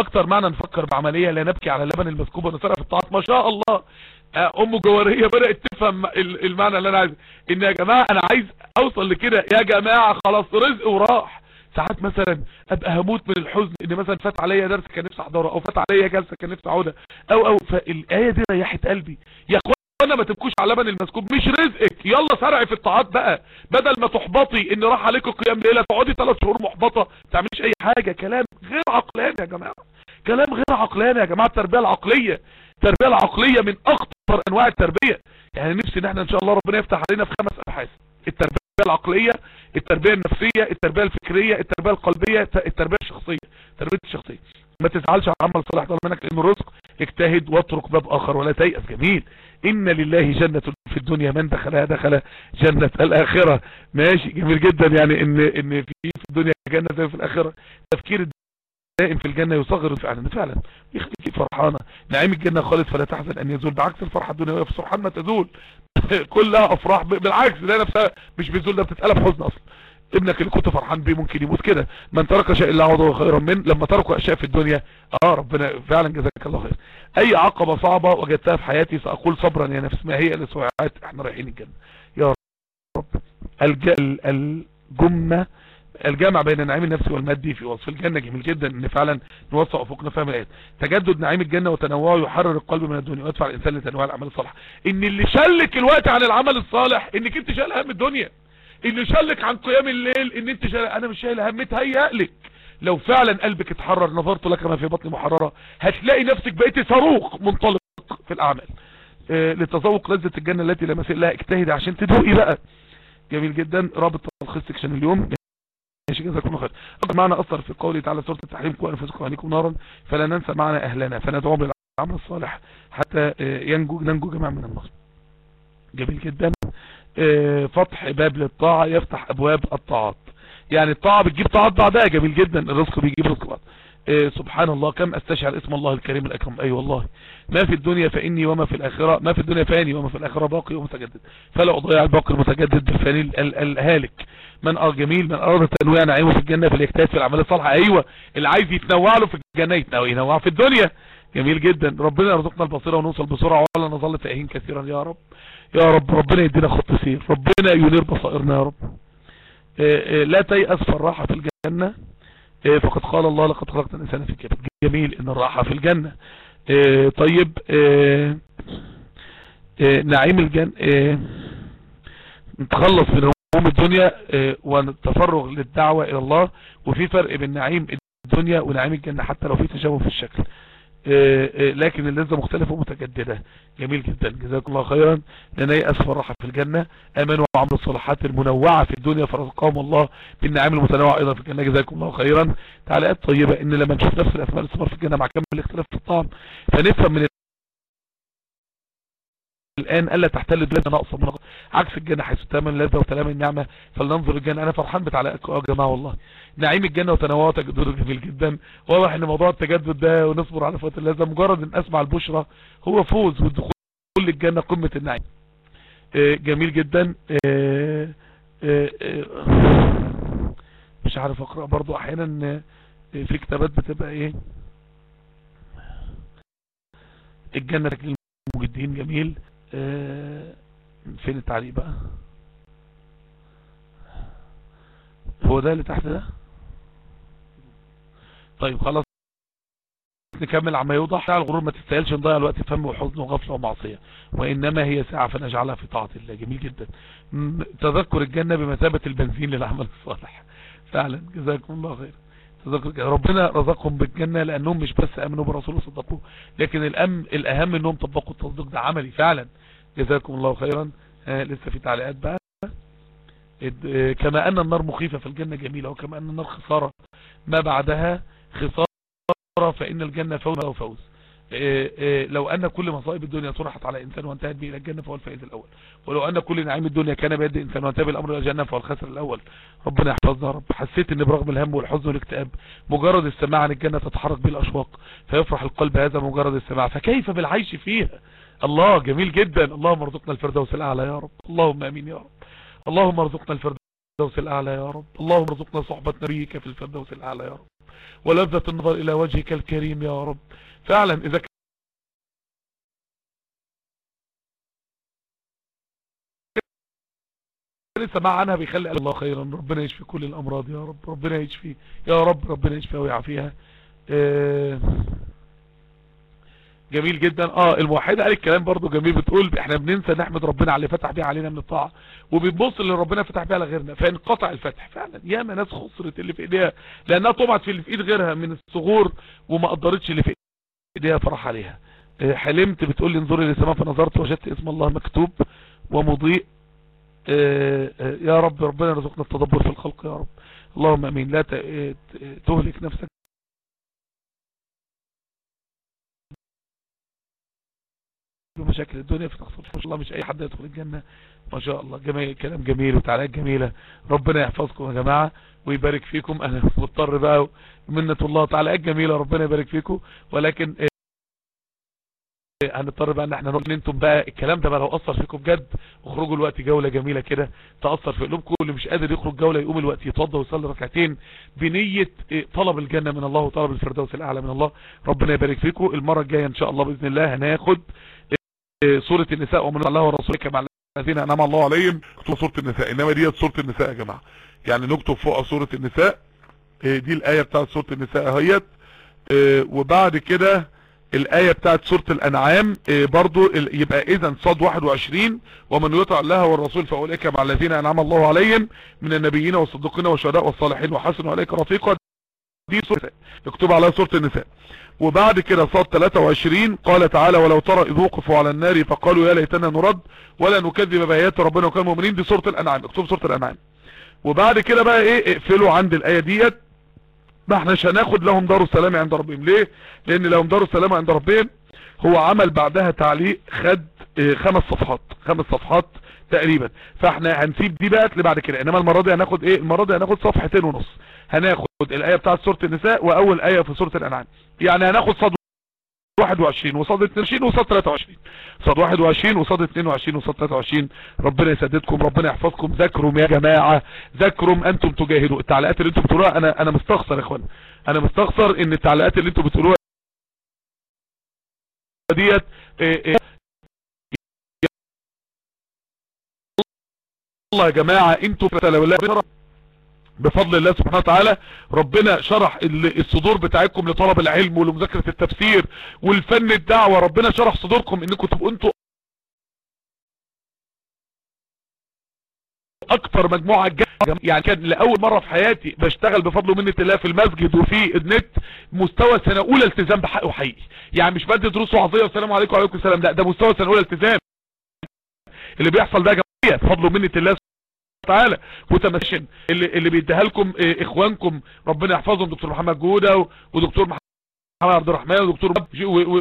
أكتر معنى نفكر بعملية لا نبكي على اللبن المسكوب ونسرع في الطاعات. ما شاء الله. أم جوارية بدأت تفهم المعنى اللي أنا عايز. إن يا جماعة أنا عايز أوصل لكده. يا جماعة خلاص رزق وراح. ساعات مثلا أبقى هموت من الحزن. إن مثلا فات عليا درس كان نفسي أحضره أو فات عليا جلسة كان نفسي اعودها أو أو فالآية دي ريحت قلبي. يا اخوانا ما تبكوش على لبن المسكوب. مش رزقك. يلا سرعي في الطاعات بقى. بدل ما تحبطي ان راح عليكم قيام ليلة تقعدي ثلاث شهور محبطة. ما تعمليش أي حاجة. كلام غير عقلاني يا جماعة. كلام غير عقلاني يا جماعة. التربية العقلية. التربية العقلية من اخطر أنواع التربية. يعني نفسي إن إحنا إن شاء الله ربنا يفتح علينا في خمس أبحاث. التربية العقلية التربية النفسية التربية الفكرية التربية القلبية التربية الشخصية. تربية الشخصية. ما تزعلش على عمل صالح طالما منك لأنه رزق. اجتهد واترك باب آخر ولا تيأس. جميل. إن لله جنة في الدنيا. من دخلها؟ دخل جنة الآخرة. ماشي جميل جدا. يعني إن إن في في الدنيا جنة في الآخرة. تفكير دائم في الجنة يصغر فعلا فعلا. يخليك فرحانة. نعيم الجنة خالص فلا تحزن أن يزول. بعكس الفرحة الدنيوية في سبحان ما تزول. [laughs] كلها أفراح. بالعكس ده نفسها مش بيزول ده بتتقلب حزن أصلا. ابنك اللي كنت فرحان بيه ممكن يموت كده. من ترك شيء الله عوضه خيرا من لما تركوا أشياء في الدنيا آه ربنا فعلا جزاك الله خير. أي عقبة صعبة وجدتها في حياتي سأقول صبرا يا نفس ما هي لسوعات إحنا رايحين الجنة. يا رب الج... الجمة الجامع بين النعيم النفسي والمادي في وصف الجنة. جميل جدا إن فعلا نوسع افقنا فهم الايات تجدد نعيم الجنة وتنوعه يحرر القلب من الدنيا ويدفع الإنسان لتنوع الاعمال الصالحة إن اللي شلك الوقت عن العمل الصالح إنك أنت شايل هم الدنيا. اللي شلك عن قيام الليل إن أنت شايل أنا مش شايل هم تهيأ لك لو فعلا قلبك اتحرر نظرت لك ما في بطني محررة هتلاقي نفسك بقيت صاروخ منطلق في الأعمال. آه لتذوق لذة الجنة التي لا مثيل لها اجتهدي عشان تدوقي بقى. جميل جدا. رابط تلخيص سكشن اليوم. ماشي جزاكم خير. أكبر معنى أثر في قوله تعالى سورة التحريم قوا أنفسكم وأهليكم نارا فلا ننسى معنا أهلنا فندعوهم للعمل الصالح حتى ينجو ننجو جميعا من النار جميل جدا. فتح باب للطاعة يفتح أبواب الطاعات. يعني الطاعة بتجيب طاعات بعدها جميل جدا الرزق بيجيب رزق بعد إيه سبحان الله كم أستشعر اسم الله الكريم الأكرم؟ أي أيوة والله. ما في الدنيا فإني وما في الآخرة ما في الدنيا فإني وما في الآخرة باقي ومتجدد. فلا أضيع الباقي المتجدد بالفاني الهالك. من آه جميل من أراد تنويع نعيمة في الجنة فليجتهد في الأعمال الصالحة أيوة اللي عايز يتنوع له في الجنة يتنوع ينوع في الدنيا. جميل جدا. ربنا يرزقنا البصيرة ونوصل بسرعة ولا نظل تائهين كثيرا يا رب. يا رب ربنا يدينا خط سير. ربنا ينير بصائرنا يا رب. لا تيأس فالراحة في الجنة. إيه فقد قال الله لقد خلقت الإنسان في كبد جميل إن الراحة في الجنة. طيب نعيم الجنة نتخلص من هموم الدنيا والتفرغ للدعوة إلى الله. وفي فرق بين نعيم الدنيا ونعيم الجنة حتى لو في تشابه في الشكل. لكن اللذة مختلفة ومتجددة. جميل جدا. جزاكم الله خيرا. لنا يأس الراحة في الجنة. امنوا وعملوا الصالحات المنوعة في الدنيا فرزقهم الله بالنعام المتنوعة أيضا في الجنة. جزاكم الله خيرا. تعليقات طيبة إن لما نشوف نفس الأسماء الصفر في الجنة مع كم الاختلاف في الطعم فنفهم من الآن ألا تحتل البلاد ناقصة من عكس الجنة حيث تمام اللذة وتلام النعمة فلننظر الجنة. أنا فرحان بتعليقاتكم يا جماعة والله. نعيم الجنة وتنوعها تجدد جميل جدا واضح إن موضوع التجدد ده ونصبر على فوات اللذة. مجرد إن أسمع البشرة هو فوز والدخول للجنة قمة النعيم. جميل جدا. مش عارف أقرأ برضو. أحيانا في كتابات بتبقى إيه؟ الجنة تكليل المجدين. جميل. فين التعليق بقى؟ هو ده اللي تحت ده؟ طيب خلاص نكمل عما يوضح. ساعة الغرور ما تستاهلش نضيع الوقت فم وحزن وغفلة ومعصية وإنما هي ساعة فنجعلها في طاعة الله. جميل جدا. تذكر الجنة بمثابة البنزين للعمل الصالح. فعلا. جزاكم الله خير ربنا رزقهم بالجنة لأنهم مش بس أمنوا برسوله وصدقوه لكن الأم الأهم أنهم طبقوا التصديق ده عملي فعلا. جزاكم الله خيرا. آه لسه في تعليقات بقى. كما أن النار مخيفة في الجنة جميلة وكما أن النار خسارة. ما بعدها خسارة فإن الجنة فوز أو فوز لو أن كل مصائب الدنيا طرحت على إنسان وانتهت به إلى الجنة فهو الفائز الأول. ولو أن كل نعيم الدنيا كان بيد إنسان وانتهى بالأمر إلى الجنة فهو الخاسر الأول. ربنا يحفظنا رب. حسيت أن برغم الهم والحزن والاكتئاب مجرد السماع عن الجنة تتحرك به الأشواق فيفرح القلب هذا مجرد السماع. فكيف بالعيش فيها؟ الله جميل جدا. اللهم ارزقنا الفردوس الأعلى يا رب. اللهم أمين يا رب. اللهم ارزقنا الفردوس الأعلى يا رب. اللهم ارزقنا صحبة نبيك في الفردوس الأعلى يا رب. ولذة النظر إلى وجهك الكريم يا رب. فعلا إذا كان السماع عنها بيخلي الله خيرا. ربنا يشفي كل الأمراض يا رب. ربنا يشفي يا رب. ربنا يشفيها ويعافيها آه جميل جدا. آه الموحدة قال الكلام برضو جميل. بتقول إحنا بننسى نحمد ربنا على اللي فتح بيه علينا من الطاعة وبنبص اللي ربنا فتح بيه على غيرنا فانقطع الفتح. فعلا ياما ناس خسرت اللي في إيديها لأنها طبعت في اللي في إيد غيرها من الصغور وما قدرتش اللي في ايديها فرح عليها. آه، حلمت بتقول لي انظري للسماء فنظرت وجدت اسم الله مكتوب ومضيء. آه، آه، يا رب ربنا يرزقنا التدبر في الخلق يا رب. اللهم آمين. لا تهلك نفسك. بمشاكل الدنيا في تخصص ما شاء الله مش أي حد يدخل الجنة. ما شاء الله. جميل كلام جميل وتعليقات جميلة. ربنا يحفظكم يا جماعة ويبارك فيكم. أنا مضطر بقى منة الله تعليقات جميلة ربنا يبارك فيكم. ولكن آه، هنضطر بقى إن إحنا نقول ان أنتم بقى. الكلام ده بقى لو أثر فيكم بجد اخرجوا الوقت جولة جميلة كده تأثر في قلوبكم. اللي مش قادر يخرج جولة يقوم الوقت يتوضى ويصلي ركعتين بنية آه، طلب الجنة من الله وطلب الفردوس الأعلى من الله. ربنا يبارك فيكم. المرة الجاية إن شاء الله بإذن الله هناخد سورة النساء ومن الله ورسوله كما الذين أنعم الله عليهم. اكتبوا سورة النساء إنما ديت سورة النساء يا جماعة. يعني نكتب فوق سورة النساء. آه، دي الآية بتاعت سورة النساء اهيت. آه، وبعد كده الآية بتاعت سورة الأنعام. آه، برضو يبقى إذا صاد 21 ومن يطع الله والرسول فأولئك مع الذين أنعم الله عليهم من النبيين والصديقين والشهداء والصالحين. وحسن أولئك رفيقا. دي سورة النساء يكتب عليها سورة النساء. وبعد كده صاد 23 قال تعالى ولو ترى إذ وقفوا على النار فقالوا يا ليتنا نرد ولا نكذب بآيات ربنا وكان مؤمنين. دي سورة الأنعام اكتب سورة الأنعام. وبعد كده بقى إيه اقفلوا عند الآية ديت. ما احناش هناخد لهم دار السلام عند ربهم. ليه؟ لأن لهم دار السلام عند ربهم. هو عمل بعدها تعليق خد آه، خمس صفحات خمس صفحات تقريبا. فاحنا هنسيب دي بقى لبعد كده. إنما المرة دي هناخد إيه؟ المرة دي هناخد صفحتين ونص. هناخد الآية بتاعت سورة النساء وأول آية في سورة الأنعام. يعني هناخد صد 21 وصاد 22 وصاد 23 صاد 21 وصاد 22 وصاد 23 ربنا يسددكم ربنا يحفظكم. ذاكروا يا جماعة ذاكروا أنتم تجاهدوا التعليقات اللي أنتم بتقولوها أنا أنا مستخسر يا اخوانا أنا مستخسر إن التعليقات اللي أنتم بتقولوها ديت إيه إيه. الله يا جماعة أنتم لا بفضل الله سبحانه وتعالى ربنا شرح ال- الصدور بتاعتكم لطلب العلم ولمذاكرة التفسير والفن الدعوة ربنا شرح صدوركم إنكم تبقوا أنتوا أكتر مجموعة يعني كان لأول مرة في حياتي بشتغل بفضل ومنة الله في المسجد وفي النت مستوى سنة أولى التزام بحقه حقيقي يعني مش بدي دروس وعظية والسلام عليكم وعليكم السلام لا ده مستوى سنة أولى التزام. اللي بيحصل ده جماعة بفضل ومنة الله تعالى. وتمشن اللي, اللي بيديها لكم إيه، إخوانكم. ربنا يحفظهم دكتور محمد جودة و- ودكتور محمد عبد الرحمن ودكتور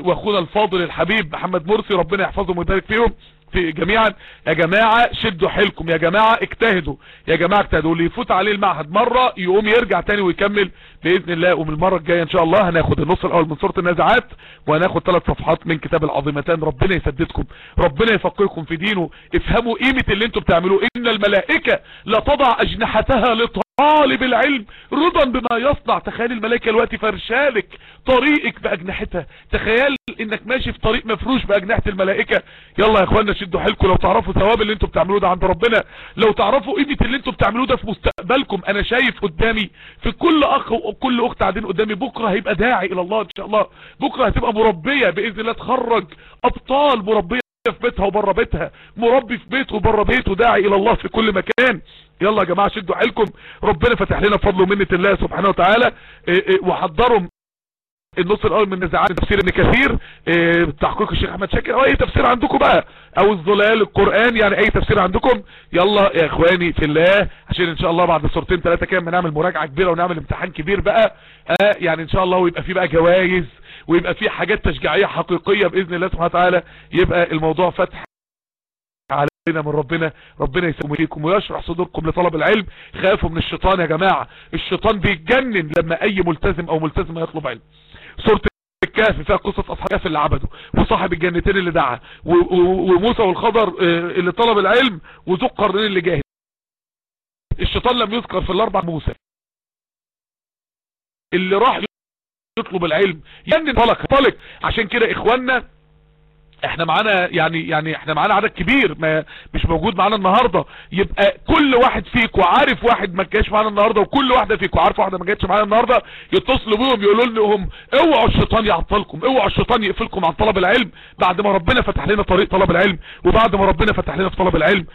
وأخونا الفاضل الحبيب محمد مرسي. ربنا يحفظهم ويبارك فيهم. في جميعا. يا جماعة شدوا حيلكم. يا جماعة اجتهدوا. يا جماعة اجتهدوا. اللي يفوت عليه المعهد مرة يقوم يرجع تاني ويكمل بإذن الله. ومن المرة الجاية إن شاء الله هناخد النص الأول من سورة النازعات وهناخد ثلاث صفحات من كتاب العظيمتان. ربنا يسددكم. ربنا يفقهكم في دينه. افهموا قيمة اللي أنتم بتعملوه. إن الملائكة لا تضع أجنحتها لطالب العلم. رضا بما يصنع. تخيل الملائكة الوقت فرشالك طريقك بأجنحتها. تخيل إنك ماشي في طريق مفروش بأجنحة الملائكة. يلا يا اخوانا شدوا حيلكم. لو تعرفوا ثواب اللي أنتم بتعملوه ده عند ربنا لو تعرفوا قيمة اللي أنتم بتعملوه ده في مستقبلكم أنا شايف قدامي في كل أخ وكل أخت قاعدين قدامي بكرة هيبقى داعي إلى الله إن شاء الله. بكرة هتبقى مربية بإذن الله تخرج أبطال مربية في بيتها وبره بيتها مربي في بيته وبره بيته داعي إلى الله في كل مكان. يلا يا جماعة شدوا حيلكم. ربنا فتح لنا بفضل ومنة الله سبحانه وتعالى. إيه إيه وحضروا النص الأول من نزاعات تفسير ابن كثير إيه تحقيق الشيخ أحمد شاكر. أو أي تفسير عندكم بقى؟ أو الظلال القرآن يعني أي تفسير عندكم؟ يلا يا إخواني في الله عشان إن شاء الله بعد صورتين ثلاثة كده بنعمل مراجعة كبيرة ونعمل امتحان كبير بقى آه يعني إن شاء الله ويبقى فيه بقى جوائز ويبقى فيه حاجات تشجيعية حقيقية بإذن الله سبحانه وتعالى يبقى الموضوع فتح علينا من ربنا. ربنا يسلم ويشرح صدوركم لطلب العلم. خافوا من الشيطان يا جماعة الشيطان بيتجنن لما أي ملتزم أو ملتزمة يطلب علم. سورة الكهف فيها قصة أصحاب الكهف اللي عبدوا وصاحب الجنتين اللي دعا وموسى والخضر آه، اللي طلب العلم وذو القرنين اللي جاهد الشيطان لم يذكر في الأربع موسى. اللي راح يطلب العلم يعني طلق طلق. عشان كده إخواننا إحنا معانا يعني يعني إحنا معانا عدد كبير ما مش موجود معانا النهارده. يبقى كل واحد فيكم عارف واحد ما جاش معانا النهارده وكل واحدة فيكم عارفة واحدة ما جاتش معانا النهارده يتصلوا بيهم يقولوا لهم اوعوا الشيطان يعطلكم اوعوا الشيطان يقفلكم عن طلب العلم. بعد ما ربنا فتح لنا طريق طلب العلم وبعد ما ربنا فتح لنا في طلب العلم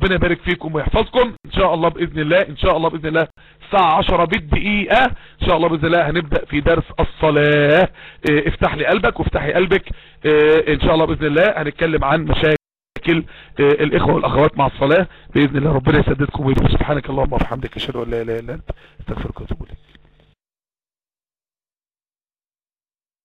ربنا يبارك فيكم ويحفظكم. إن شاء الله بإذن الله إن شاء الله بإذن الله الساعة 10 بالدقيقة. إن شاء الله بإذن الله هنبدأ في درس الصلاة. آه افتح لي قلبك وافتحي قلبك. آه إن شاء الله بإذن الله هنتكلم عن مشاكل آه الإخوة والأخوات مع الصلاة. بإذن الله ربنا يسددكم ويبارك سبحانك اللهم وبحمدك أشهد أن لا إله إلا أنت أستغفرك وأتوب إليك.